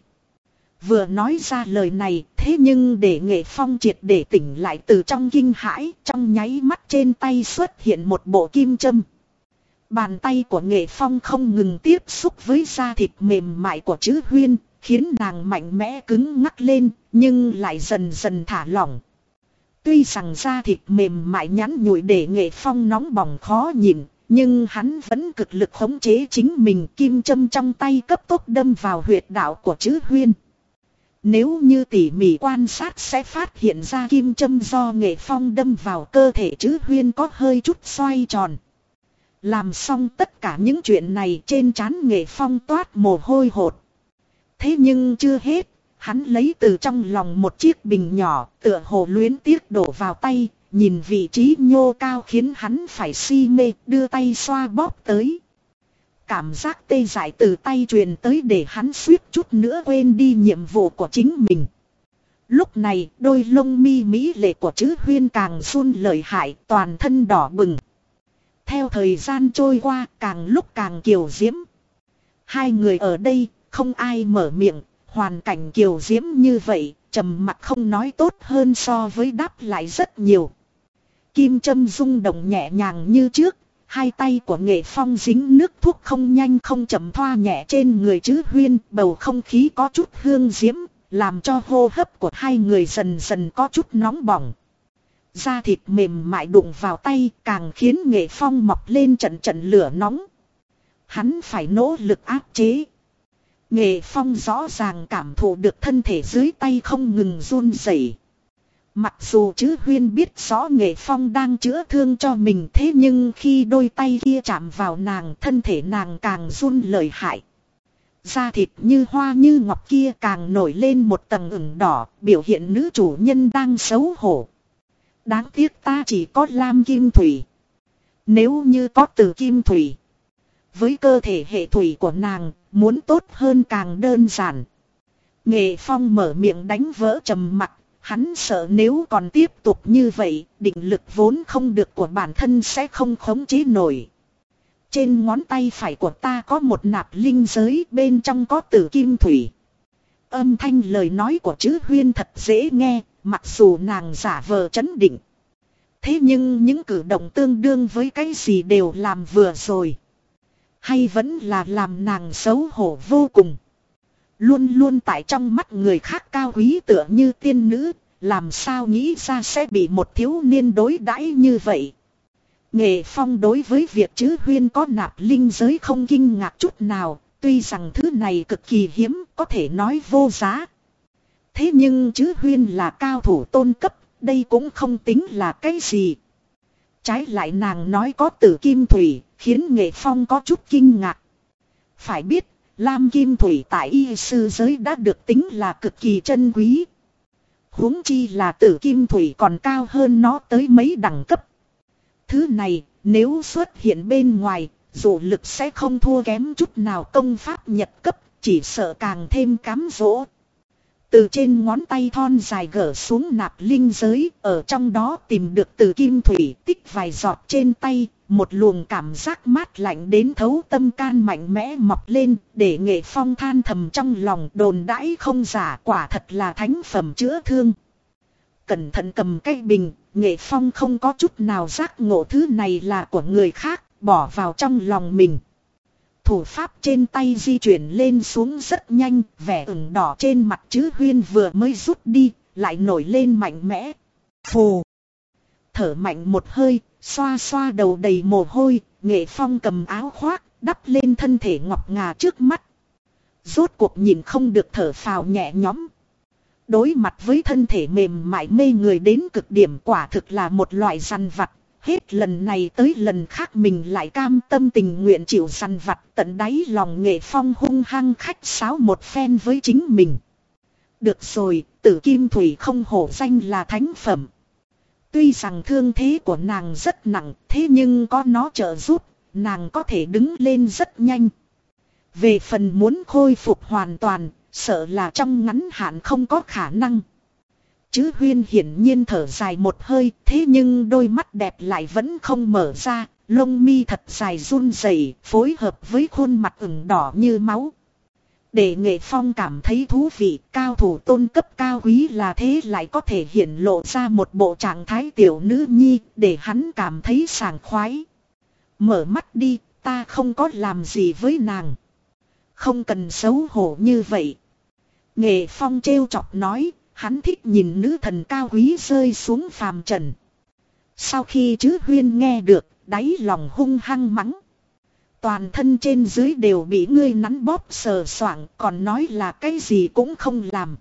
Vừa nói ra lời này, thế nhưng để nghệ phong triệt để tỉnh lại từ trong kinh hãi, trong nháy mắt trên tay xuất hiện một bộ kim châm. Bàn tay của nghệ phong không ngừng tiếp xúc với da thịt mềm mại của chữ huyên, Khiến nàng mạnh mẽ cứng ngắc lên, nhưng lại dần dần thả lỏng. Tuy rằng da thịt mềm mại nhắn nhủi để nghệ phong nóng bỏng khó nhìn, nhưng hắn vẫn cực lực khống chế chính mình kim châm trong tay cấp tốc đâm vào huyệt đạo của chữ huyên. Nếu như tỉ mỉ quan sát sẽ phát hiện ra kim châm do nghệ phong đâm vào cơ thể chữ huyên có hơi chút xoay tròn. Làm xong tất cả những chuyện này trên trán nghệ phong toát mồ hôi hột. Thế nhưng chưa hết, hắn lấy từ trong lòng một chiếc bình nhỏ, tựa hồ luyến tiếc đổ vào tay, nhìn vị trí nhô cao khiến hắn phải si mê, đưa tay xoa bóp tới. Cảm giác tê dại từ tay truyền tới để hắn suýt chút nữa quên đi nhiệm vụ của chính mình. Lúc này, đôi lông mi mỹ lệ của chữ huyên càng run lợi hại, toàn thân đỏ bừng. Theo thời gian trôi qua, càng lúc càng kiều diễm. Hai người ở đây, không ai mở miệng, hoàn cảnh kiều diễm như vậy, trầm mặc không nói tốt hơn so với đáp lại rất nhiều. Kim châm rung động nhẹ nhàng như trước, hai tay của nghệ phong dính nước thuốc không nhanh không chậm thoa nhẹ trên người chứ huyên, bầu không khí có chút hương diễm, làm cho hô hấp của hai người dần dần có chút nóng bỏng. Da thịt mềm mại đụng vào tay càng khiến nghệ phong mọc lên trận trận lửa nóng. Hắn phải nỗ lực áp chế. Nghệ phong rõ ràng cảm thụ được thân thể dưới tay không ngừng run rẩy. Mặc dù chứ huyên biết rõ nghệ phong đang chữa thương cho mình thế nhưng khi đôi tay kia chạm vào nàng thân thể nàng càng run lợi hại. Da thịt như hoa như ngọc kia càng nổi lên một tầng ửng đỏ biểu hiện nữ chủ nhân đang xấu hổ. Đáng tiếc ta chỉ có lam kim thủy. Nếu như có từ kim thủy. Với cơ thể hệ thủy của nàng, muốn tốt hơn càng đơn giản. Nghệ Phong mở miệng đánh vỡ trầm mặt, hắn sợ nếu còn tiếp tục như vậy, định lực vốn không được của bản thân sẽ không khống chế nổi. Trên ngón tay phải của ta có một nạp linh giới bên trong có tử kim thủy. Âm thanh lời nói của chữ huyên thật dễ nghe, mặc dù nàng giả vờ chấn định. Thế nhưng những cử động tương đương với cái gì đều làm vừa rồi. Hay vẫn là làm nàng xấu hổ vô cùng. Luôn luôn tại trong mắt người khác cao quý tựa như tiên nữ, làm sao nghĩ ra sẽ bị một thiếu niên đối đãi như vậy. Nghệ phong đối với việc chữ huyên có nạp linh giới không kinh ngạc chút nào, tuy rằng thứ này cực kỳ hiếm, có thể nói vô giá. Thế nhưng chữ huyên là cao thủ tôn cấp, đây cũng không tính là cái gì. Trái lại nàng nói có tử kim thủy, khiến nghệ phong có chút kinh ngạc. Phải biết, Lam Kim Thủy tại y sư giới đã được tính là cực kỳ chân quý. huống chi là tử Kim Thủy còn cao hơn nó tới mấy đẳng cấp. Thứ này, nếu xuất hiện bên ngoài, dù lực sẽ không thua kém chút nào công pháp nhật cấp, chỉ sợ càng thêm cám dỗ. Từ trên ngón tay thon dài gỡ xuống nạp linh giới, ở trong đó tìm được từ kim thủy tích vài giọt trên tay, một luồng cảm giác mát lạnh đến thấu tâm can mạnh mẽ mọc lên, để nghệ phong than thầm trong lòng đồn đãi không giả quả thật là thánh phẩm chữa thương. Cẩn thận cầm cây bình, nghệ phong không có chút nào giác ngộ thứ này là của người khác, bỏ vào trong lòng mình. Thủ pháp trên tay di chuyển lên xuống rất nhanh, vẻ ửng đỏ trên mặt chữ huyên vừa mới rút đi, lại nổi lên mạnh mẽ. Phù! Thở mạnh một hơi, xoa xoa đầu đầy mồ hôi, nghệ phong cầm áo khoác, đắp lên thân thể ngọc ngà trước mắt. Rốt cuộc nhìn không được thở phào nhẹ nhõm. Đối mặt với thân thể mềm mại mê người đến cực điểm quả thực là một loại rằn vặt, Hết lần này tới lần khác mình lại cam tâm tình nguyện chịu săn vặt tận đáy lòng nghệ phong hung hăng khách sáo một phen với chính mình. Được rồi, tử kim thủy không hổ danh là thánh phẩm. Tuy rằng thương thế của nàng rất nặng, thế nhưng có nó trợ giúp, nàng có thể đứng lên rất nhanh. Về phần muốn khôi phục hoàn toàn, sợ là trong ngắn hạn không có khả năng. Chứ huyên hiển nhiên thở dài một hơi, thế nhưng đôi mắt đẹp lại vẫn không mở ra, lông mi thật dài run rẩy, phối hợp với khuôn mặt ửng đỏ như máu. Để nghệ phong cảm thấy thú vị, cao thủ tôn cấp cao quý là thế lại có thể hiện lộ ra một bộ trạng thái tiểu nữ nhi, để hắn cảm thấy sảng khoái. Mở mắt đi, ta không có làm gì với nàng. Không cần xấu hổ như vậy. Nghệ phong trêu chọc nói, Hắn thích nhìn nữ thần cao quý rơi xuống phàm trần. Sau khi chứ huyên nghe được, đáy lòng hung hăng mắng. Toàn thân trên dưới đều bị ngươi nắn bóp sờ soạng còn nói là cái gì cũng không làm.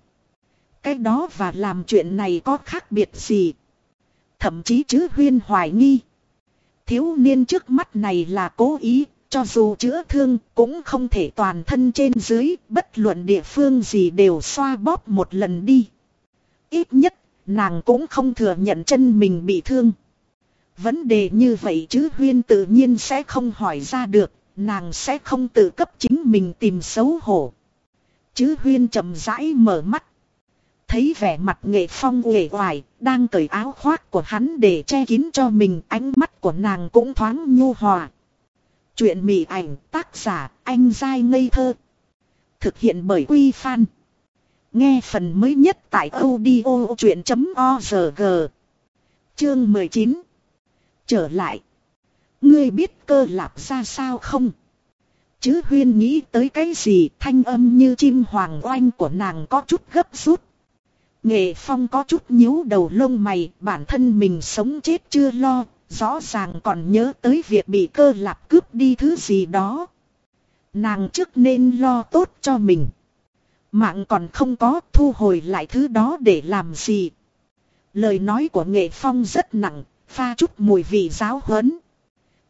Cái đó và làm chuyện này có khác biệt gì. Thậm chí chứ huyên hoài nghi. Thiếu niên trước mắt này là cố ý, cho dù chữa thương cũng không thể toàn thân trên dưới, bất luận địa phương gì đều xoa bóp một lần đi. Ít nhất, nàng cũng không thừa nhận chân mình bị thương. Vấn đề như vậy chứ Huyên tự nhiên sẽ không hỏi ra được, nàng sẽ không tự cấp chính mình tìm xấu hổ. Chứ Huyên chậm rãi mở mắt. Thấy vẻ mặt nghệ phong uể oải, đang cởi áo khoác của hắn để che kín cho mình ánh mắt của nàng cũng thoáng nhu hòa. Chuyện mị ảnh tác giả anh dai ngây thơ. Thực hiện bởi Quy Phan. Nghe phần mới nhất tại audio chuyện.org Chương 19 Trở lại Ngươi biết cơ lạp ra sao không? Chứ huyên nghĩ tới cái gì thanh âm như chim hoàng oanh của nàng có chút gấp rút. Nghệ phong có chút nhíu đầu lông mày bản thân mình sống chết chưa lo, rõ ràng còn nhớ tới việc bị cơ lạp cướp đi thứ gì đó. Nàng trước nên lo tốt cho mình. Mạng còn không có thu hồi lại thứ đó để làm gì. Lời nói của nghệ phong rất nặng, pha chút mùi vị giáo huấn.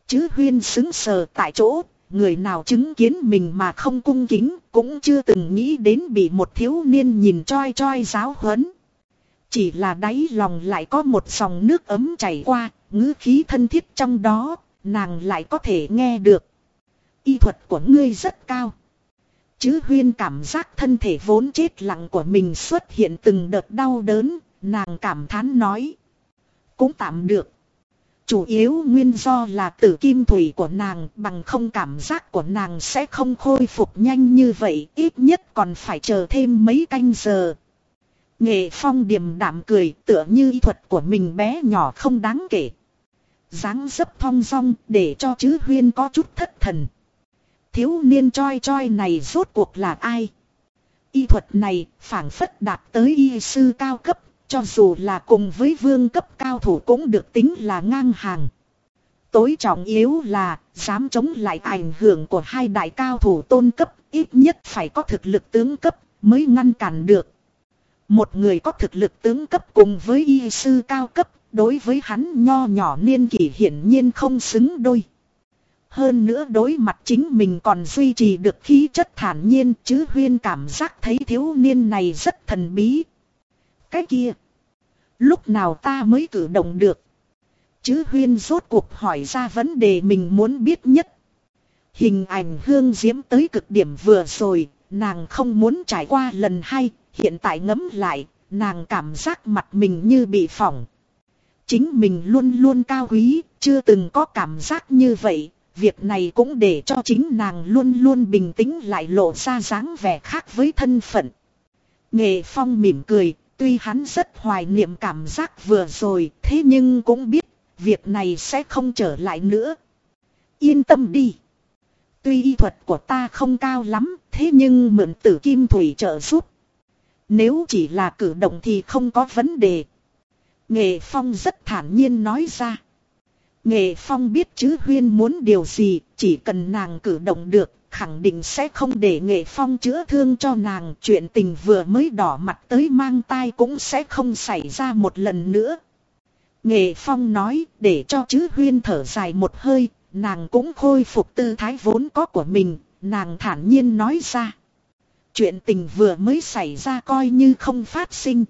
Chứ huyên xứng sờ tại chỗ, người nào chứng kiến mình mà không cung kính, cũng chưa từng nghĩ đến bị một thiếu niên nhìn choi choi giáo huấn. Chỉ là đáy lòng lại có một dòng nước ấm chảy qua, ngữ khí thân thiết trong đó, nàng lại có thể nghe được. Y thuật của ngươi rất cao. Chứ huyên cảm giác thân thể vốn chết lặng của mình xuất hiện từng đợt đau đớn, nàng cảm thán nói. Cũng tạm được. Chủ yếu nguyên do là tử kim thủy của nàng bằng không cảm giác của nàng sẽ không khôi phục nhanh như vậy, ít nhất còn phải chờ thêm mấy canh giờ. Nghệ phong điềm đạm cười tựa như y thuật của mình bé nhỏ không đáng kể. dáng dấp thong dong để cho chứ huyên có chút thất thần. Thiếu niên choi choi này rốt cuộc là ai? Y thuật này phảng phất đạt tới y sư cao cấp, cho dù là cùng với vương cấp cao thủ cũng được tính là ngang hàng. Tối trọng yếu là dám chống lại ảnh hưởng của hai đại cao thủ tôn cấp, ít nhất phải có thực lực tướng cấp mới ngăn cản được. Một người có thực lực tướng cấp cùng với y sư cao cấp, đối với hắn nho nhỏ niên kỷ hiển nhiên không xứng đôi. Hơn nữa đối mặt chính mình còn duy trì được khí chất thản nhiên chứ huyên cảm giác thấy thiếu niên này rất thần bí. Cái kia. Lúc nào ta mới cử động được. Chứ huyên rốt cuộc hỏi ra vấn đề mình muốn biết nhất. Hình ảnh hương diễm tới cực điểm vừa rồi, nàng không muốn trải qua lần hai, hiện tại ngấm lại, nàng cảm giác mặt mình như bị phỏng. Chính mình luôn luôn cao quý, chưa từng có cảm giác như vậy, Việc này cũng để cho chính nàng luôn luôn bình tĩnh lại lộ ra dáng vẻ khác với thân phận. Nghệ Phong mỉm cười, tuy hắn rất hoài niệm cảm giác vừa rồi, thế nhưng cũng biết, việc này sẽ không trở lại nữa. Yên tâm đi. Tuy y thuật của ta không cao lắm, thế nhưng mượn tử kim thủy trợ giúp. Nếu chỉ là cử động thì không có vấn đề. Nghệ Phong rất thản nhiên nói ra. Nghệ Phong biết chứ Huyên muốn điều gì, chỉ cần nàng cử động được, khẳng định sẽ không để Nghệ Phong chữa thương cho nàng. Chuyện tình vừa mới đỏ mặt tới mang tai cũng sẽ không xảy ra một lần nữa. Nghệ Phong nói để cho chứ Huyên thở dài một hơi, nàng cũng khôi phục tư thái vốn có của mình, nàng thản nhiên nói ra. Chuyện tình vừa mới xảy ra coi như không phát sinh.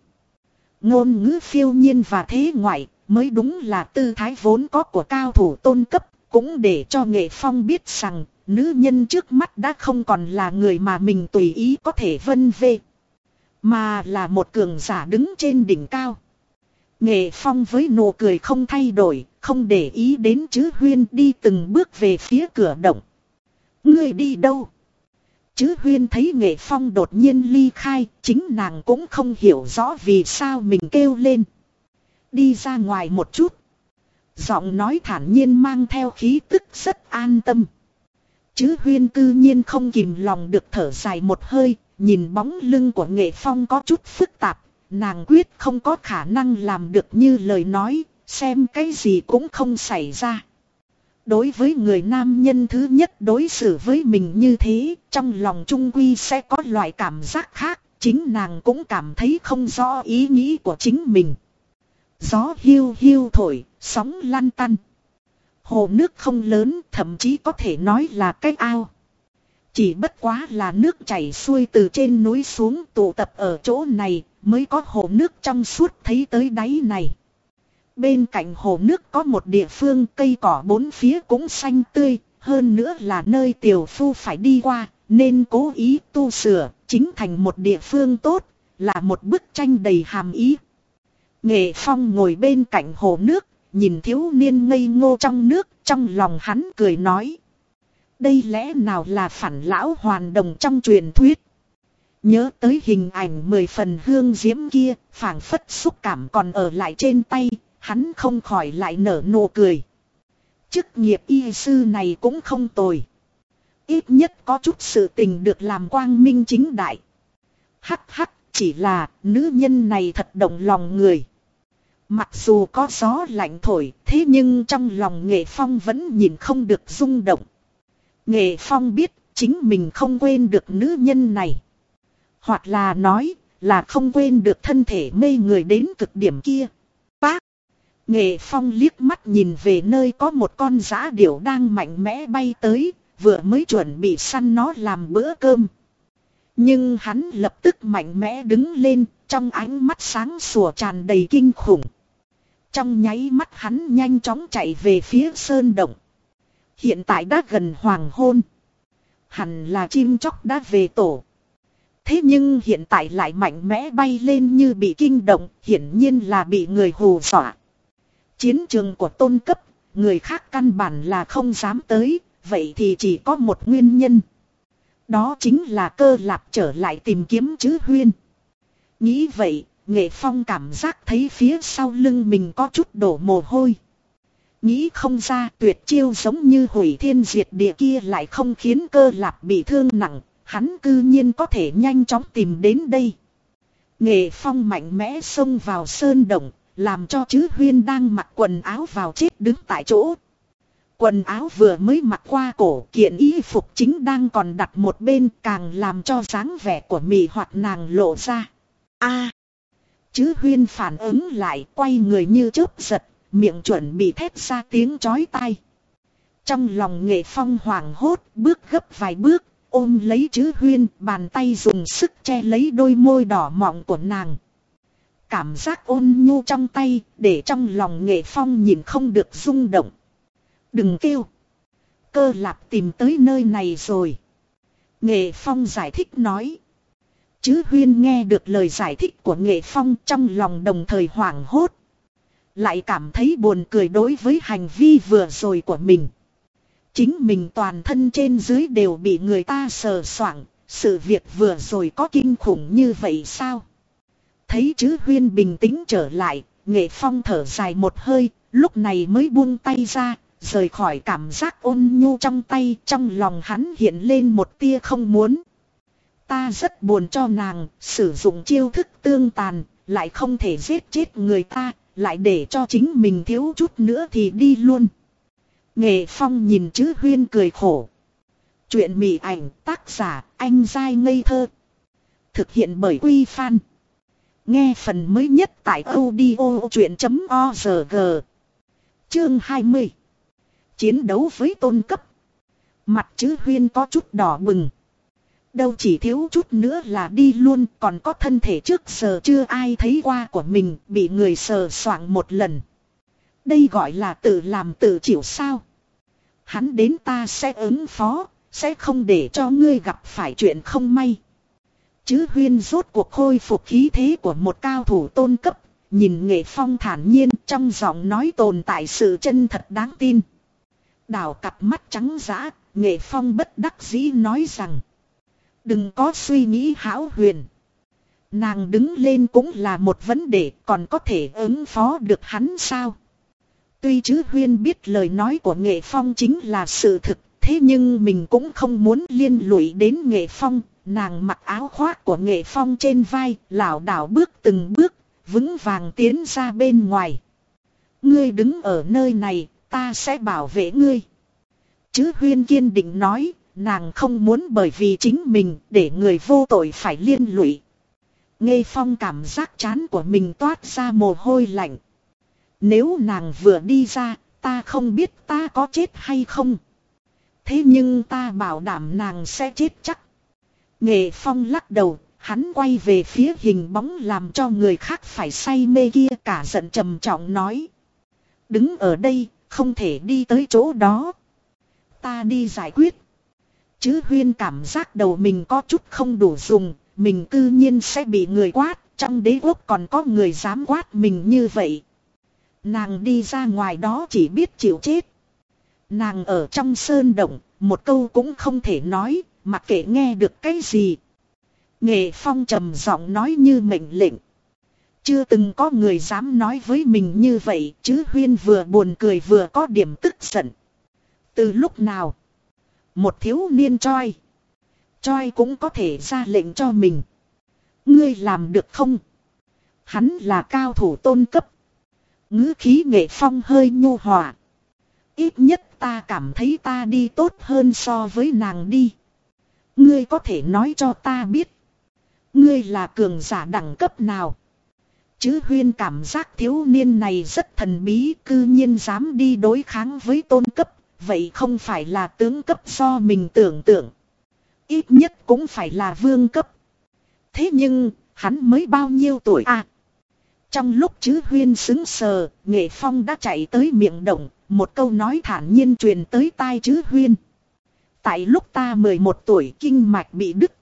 Ngôn ngữ phiêu nhiên và thế ngoại, mới đúng là tư thái vốn có của cao thủ tôn cấp, cũng để cho nghệ phong biết rằng, nữ nhân trước mắt đã không còn là người mà mình tùy ý có thể vân vê. Mà là một cường giả đứng trên đỉnh cao. Nghệ phong với nụ cười không thay đổi, không để ý đến chứ huyên đi từng bước về phía cửa động. Ngươi đi đâu? Chứ huyên thấy nghệ phong đột nhiên ly khai, chính nàng cũng không hiểu rõ vì sao mình kêu lên. Đi ra ngoài một chút. Giọng nói thản nhiên mang theo khí tức rất an tâm. Chứ huyên cư nhiên không kìm lòng được thở dài một hơi, nhìn bóng lưng của nghệ phong có chút phức tạp, nàng quyết không có khả năng làm được như lời nói, xem cái gì cũng không xảy ra. Đối với người nam nhân thứ nhất đối xử với mình như thế, trong lòng trung quy sẽ có loại cảm giác khác, chính nàng cũng cảm thấy không rõ ý nghĩ của chính mình. Gió hiu hiu thổi, sóng lăn tăn. Hồ nước không lớn, thậm chí có thể nói là cái ao. Chỉ bất quá là nước chảy xuôi từ trên núi xuống tụ tập ở chỗ này, mới có hồ nước trong suốt thấy tới đáy này. Bên cạnh hồ nước có một địa phương cây cỏ bốn phía cũng xanh tươi, hơn nữa là nơi tiểu phu phải đi qua, nên cố ý tu sửa, chính thành một địa phương tốt, là một bức tranh đầy hàm ý. Nghệ Phong ngồi bên cạnh hồ nước, nhìn thiếu niên ngây ngô trong nước, trong lòng hắn cười nói. Đây lẽ nào là phản lão hoàn đồng trong truyền thuyết. Nhớ tới hình ảnh mười phần hương diễm kia, phảng phất xúc cảm còn ở lại trên tay, hắn không khỏi lại nở nụ cười. Chức nghiệp y sư này cũng không tồi. Ít nhất có chút sự tình được làm quang minh chính đại. Hắc hắc, chỉ là nữ nhân này thật động lòng người. Mặc dù có gió lạnh thổi, thế nhưng trong lòng nghệ phong vẫn nhìn không được rung động. Nghệ phong biết, chính mình không quên được nữ nhân này. Hoặc là nói là không quên được thân thể mê người đến cực điểm kia. Bác! Nghệ Phong liếc mắt nhìn về nơi có một con giã điểu đang mạnh mẽ bay tới, vừa mới chuẩn bị săn nó làm bữa cơm. Nhưng hắn lập tức mạnh mẽ đứng lên, trong ánh mắt sáng sủa tràn đầy kinh khủng. Trong nháy mắt hắn nhanh chóng chạy về phía sơn động. Hiện tại đã gần hoàng hôn. Hẳn là chim chóc đã về tổ. Thế nhưng hiện tại lại mạnh mẽ bay lên như bị kinh động, hiển nhiên là bị người hù dọa. Chiến trường của tôn cấp, người khác căn bản là không dám tới, vậy thì chỉ có một nguyên nhân. Đó chính là cơ lạp trở lại tìm kiếm chứ huyên. Nghĩ vậy, nghệ phong cảm giác thấy phía sau lưng mình có chút đổ mồ hôi. Nghĩ không ra tuyệt chiêu giống như hủy thiên diệt địa kia lại không khiến cơ lạp bị thương nặng, hắn cư nhiên có thể nhanh chóng tìm đến đây. Nghệ phong mạnh mẽ xông vào sơn động, làm cho chứ huyên đang mặc quần áo vào chết đứng tại chỗ. Quần áo vừa mới mặc qua cổ kiện y phục chính đang còn đặt một bên càng làm cho dáng vẻ của mị hoặc nàng lộ ra. a Chứ huyên phản ứng lại quay người như chớp giật, miệng chuẩn bị thét ra tiếng chói tai. Trong lòng nghệ phong hoảng hốt bước gấp vài bước ôm lấy chứ huyên bàn tay dùng sức che lấy đôi môi đỏ mọng của nàng. Cảm giác ôn nhu trong tay để trong lòng nghệ phong nhìn không được rung động. Đừng kêu. Cơ lạp tìm tới nơi này rồi. Nghệ phong giải thích nói. Chứ huyên nghe được lời giải thích của nghệ phong trong lòng đồng thời hoảng hốt. Lại cảm thấy buồn cười đối với hành vi vừa rồi của mình. Chính mình toàn thân trên dưới đều bị người ta sờ soạng, sự việc vừa rồi có kinh khủng như vậy sao? Thấy chứ huyên bình tĩnh trở lại, nghệ phong thở dài một hơi, lúc này mới buông tay ra, rời khỏi cảm giác ôn nhu trong tay, trong lòng hắn hiện lên một tia không muốn. Ta rất buồn cho nàng, sử dụng chiêu thức tương tàn, lại không thể giết chết người ta, lại để cho chính mình thiếu chút nữa thì đi luôn. Nghệ Phong nhìn chữ huyên cười khổ. Chuyện mị ảnh tác giả anh dai ngây thơ. Thực hiện bởi Quy Phan. Nghe phần mới nhất tại audio chuyện.org. Chương 20. Chiến đấu với tôn cấp. Mặt chữ huyên có chút đỏ bừng. Đâu chỉ thiếu chút nữa là đi luôn còn có thân thể trước giờ chưa ai thấy qua của mình bị người sờ soạng một lần. Đây gọi là tự làm tự chịu sao. Hắn đến ta sẽ ứng phó, sẽ không để cho ngươi gặp phải chuyện không may. Chứ huyên rốt cuộc khôi phục khí thế của một cao thủ tôn cấp, nhìn nghệ phong thản nhiên trong giọng nói tồn tại sự chân thật đáng tin. Đào cặp mắt trắng giã, nghệ phong bất đắc dĩ nói rằng. Đừng có suy nghĩ hão huyền. Nàng đứng lên cũng là một vấn đề còn có thể ứng phó được hắn sao? Tuy chứ huyên biết lời nói của nghệ phong chính là sự thực, thế nhưng mình cũng không muốn liên lụy đến nghệ phong, nàng mặc áo khoác của nghệ phong trên vai, lảo đảo bước từng bước, vững vàng tiến ra bên ngoài. Ngươi đứng ở nơi này, ta sẽ bảo vệ ngươi. Chứ huyên kiên định nói, nàng không muốn bởi vì chính mình để người vô tội phải liên lụy. Nghe phong cảm giác chán của mình toát ra mồ hôi lạnh. Nếu nàng vừa đi ra, ta không biết ta có chết hay không. Thế nhưng ta bảo đảm nàng sẽ chết chắc. Nghệ Phong lắc đầu, hắn quay về phía hình bóng làm cho người khác phải say mê kia cả giận trầm trọng nói. Đứng ở đây, không thể đi tới chỗ đó. Ta đi giải quyết. Chứ huyên cảm giác đầu mình có chút không đủ dùng, mình cư nhiên sẽ bị người quát, trong đế quốc còn có người dám quát mình như vậy. Nàng đi ra ngoài đó chỉ biết chịu chết. Nàng ở trong sơn động, một câu cũng không thể nói, mặc kệ nghe được cái gì. Nghệ phong trầm giọng nói như mệnh lệnh. Chưa từng có người dám nói với mình như vậy, chứ huyên vừa buồn cười vừa có điểm tức giận. Từ lúc nào? Một thiếu niên choi. Choi cũng có thể ra lệnh cho mình. Ngươi làm được không? Hắn là cao thủ tôn cấp ngữ khí nghệ phong hơi nhu hòa. Ít nhất ta cảm thấy ta đi tốt hơn so với nàng đi. Ngươi có thể nói cho ta biết. Ngươi là cường giả đẳng cấp nào? Chứ huyên cảm giác thiếu niên này rất thần bí, cư nhiên dám đi đối kháng với tôn cấp. Vậy không phải là tướng cấp do mình tưởng tượng. Ít nhất cũng phải là vương cấp. Thế nhưng, hắn mới bao nhiêu tuổi à? Trong lúc chứ huyên xứng sờ, nghệ phong đã chạy tới miệng động, một câu nói thản nhiên truyền tới tai chứ huyên. Tại lúc ta 11 tuổi kinh mạch bị đứt.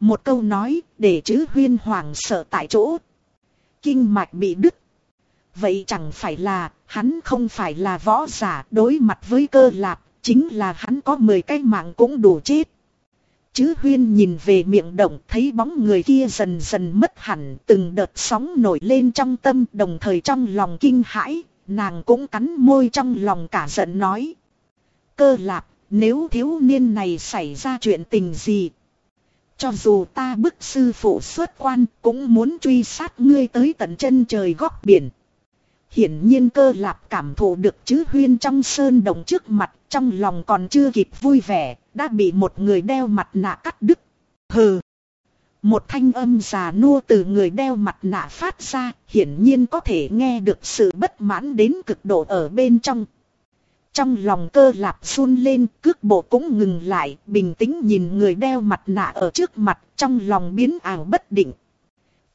Một câu nói để chứ huyên hoàng sợ tại chỗ. Kinh mạch bị đứt. Vậy chẳng phải là hắn không phải là võ giả đối mặt với cơ lạp. Chính là hắn có 10 cái mạng cũng đủ chết. Chứ huyên nhìn về miệng động thấy bóng người kia dần dần mất hẳn từng đợt sóng nổi lên trong tâm đồng thời trong lòng kinh hãi, nàng cũng cắn môi trong lòng cả giận nói. Cơ lạp, nếu thiếu niên này xảy ra chuyện tình gì? Cho dù ta bức sư phụ xuất quan cũng muốn truy sát ngươi tới tận chân trời góc biển. Hiển nhiên cơ lạp cảm thụ được chứ huyên trong sơn đồng trước mặt trong lòng còn chưa kịp vui vẻ đã bị một người đeo mặt nạ cắt đứt. Hừ. Một thanh âm già nua từ người đeo mặt nạ phát ra hiển nhiên có thể nghe được sự bất mãn đến cực độ ở bên trong. Trong lòng cơ lạp run lên, cước bộ cũng ngừng lại, bình tĩnh nhìn người đeo mặt nạ ở trước mặt, trong lòng biến ảo bất định.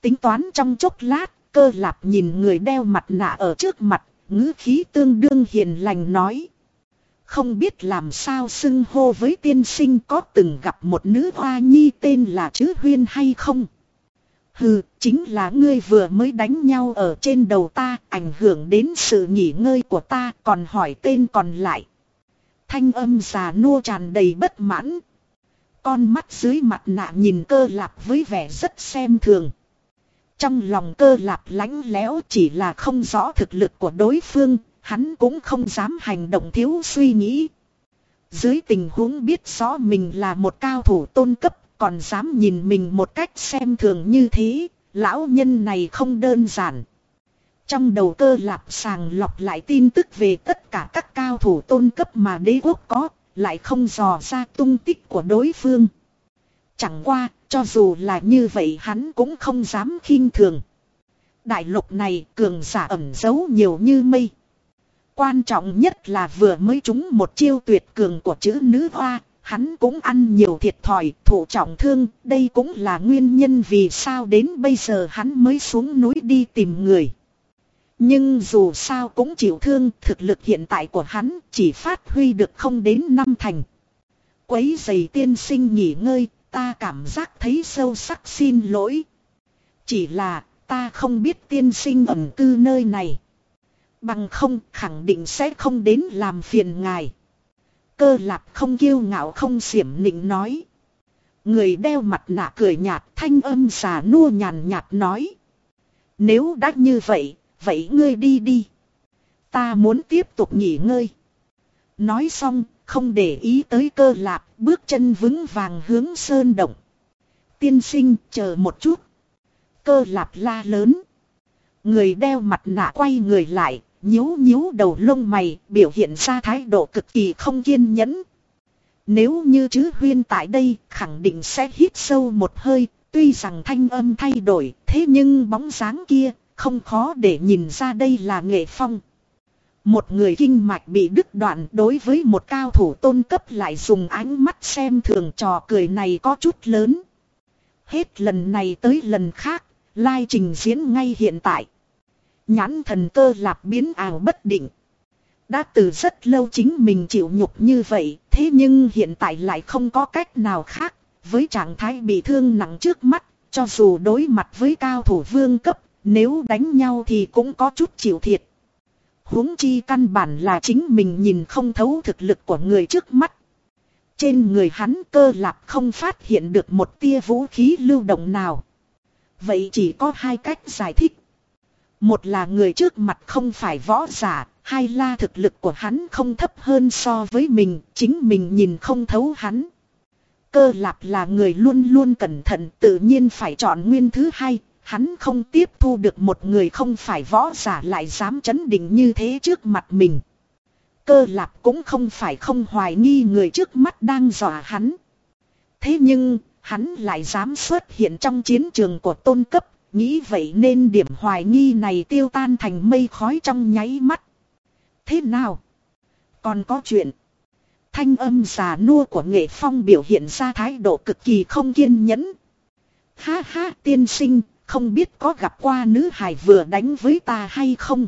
Tính toán trong chốc lát, cơ lạp nhìn người đeo mặt nạ ở trước mặt, ngữ khí tương đương hiền lành nói. Không biết làm sao xưng hô với tiên sinh có từng gặp một nữ hoa nhi tên là chữ huyên hay không? Hừ, chính là ngươi vừa mới đánh nhau ở trên đầu ta, ảnh hưởng đến sự nghỉ ngơi của ta, còn hỏi tên còn lại. Thanh âm già nua tràn đầy bất mãn. Con mắt dưới mặt nạ nhìn cơ lạp với vẻ rất xem thường. Trong lòng cơ lạp lánh léo chỉ là không rõ thực lực của đối phương, hắn cũng không dám hành động thiếu suy nghĩ. Dưới tình huống biết rõ mình là một cao thủ tôn cấp còn dám nhìn mình một cách xem thường như thế, lão nhân này không đơn giản. Trong đầu cơ lạp sàng lọc lại tin tức về tất cả các cao thủ tôn cấp mà đế quốc có, lại không dò ra tung tích của đối phương. Chẳng qua, cho dù là như vậy hắn cũng không dám khinh thường. Đại lục này cường giả ẩn giấu nhiều như mây. Quan trọng nhất là vừa mới trúng một chiêu tuyệt cường của chữ nữ hoa, hắn cũng ăn nhiều thiệt thòi, thụ trọng thương, đây cũng là nguyên nhân vì sao đến bây giờ hắn mới xuống núi đi tìm người. Nhưng dù sao cũng chịu thương, thực lực hiện tại của hắn chỉ phát huy được không đến năm thành. Quấy giày tiên sinh nghỉ ngơi, ta cảm giác thấy sâu sắc xin lỗi. Chỉ là, ta không biết tiên sinh ẩn cư nơi này. Bằng không, khẳng định sẽ không đến làm phiền ngài. Cơ lạp không kiêu ngạo không xiểm nịnh nói. Người đeo mặt nạ cười nhạt thanh âm xà nua nhàn nhạt nói. Nếu đã như vậy, vậy ngươi đi đi. Ta muốn tiếp tục nghỉ ngơi. Nói xong, không để ý tới cơ lạp, bước chân vững vàng hướng sơn động. Tiên sinh, chờ một chút. Cơ lạp la lớn. Người đeo mặt nạ quay người lại, nhíu nhíu đầu lông mày, biểu hiện ra thái độ cực kỳ không kiên nhẫn. Nếu như chứ huyên tại đây, khẳng định sẽ hít sâu một hơi, tuy rằng thanh âm thay đổi, thế nhưng bóng dáng kia, không khó để nhìn ra đây là nghệ phong. Một người kinh mạch bị đứt đoạn đối với một cao thủ tôn cấp lại dùng ánh mắt xem thường trò cười này có chút lớn. Hết lần này tới lần khác, lai trình diễn ngay hiện tại. Nhãn thần cơ lạp biến ảo bất định. Đã từ rất lâu chính mình chịu nhục như vậy, thế nhưng hiện tại lại không có cách nào khác. Với trạng thái bị thương nặng trước mắt, cho dù đối mặt với cao thủ vương cấp, nếu đánh nhau thì cũng có chút chịu thiệt huống chi căn bản là chính mình nhìn không thấu thực lực của người trước mắt. Trên người hắn cơ lạp không phát hiện được một tia vũ khí lưu động nào. Vậy chỉ có hai cách giải thích. Một là người trước mặt không phải võ giả, hai là thực lực của hắn không thấp hơn so với mình, chính mình nhìn không thấu hắn. Cơ lạp là người luôn luôn cẩn thận tự nhiên phải chọn nguyên thứ hai, hắn không tiếp thu được một người không phải võ giả lại dám chấn định như thế trước mặt mình. Cơ lạp cũng không phải không hoài nghi người trước mắt đang dọa hắn. Thế nhưng, hắn lại dám xuất hiện trong chiến trường của tôn cấp, nghĩ vậy nên điểm hoài nghi này tiêu tan thành mây khói trong nháy mắt. Thế nào? Còn có chuyện. Thanh âm già nua của nghệ phong biểu hiện ra thái độ cực kỳ không kiên nhẫn. Ha ha tiên sinh, không biết có gặp qua nữ hài vừa đánh với ta hay không?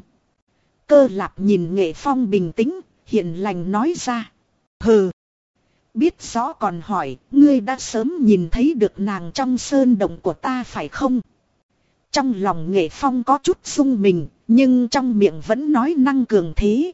Cơ lạp nhìn nghệ phong bình tĩnh, hiền lành nói ra. Hừ. Biết rõ còn hỏi, ngươi đã sớm nhìn thấy được nàng trong sơn động của ta phải không? Trong lòng nghệ phong có chút sung mình, nhưng trong miệng vẫn nói năng cường thế.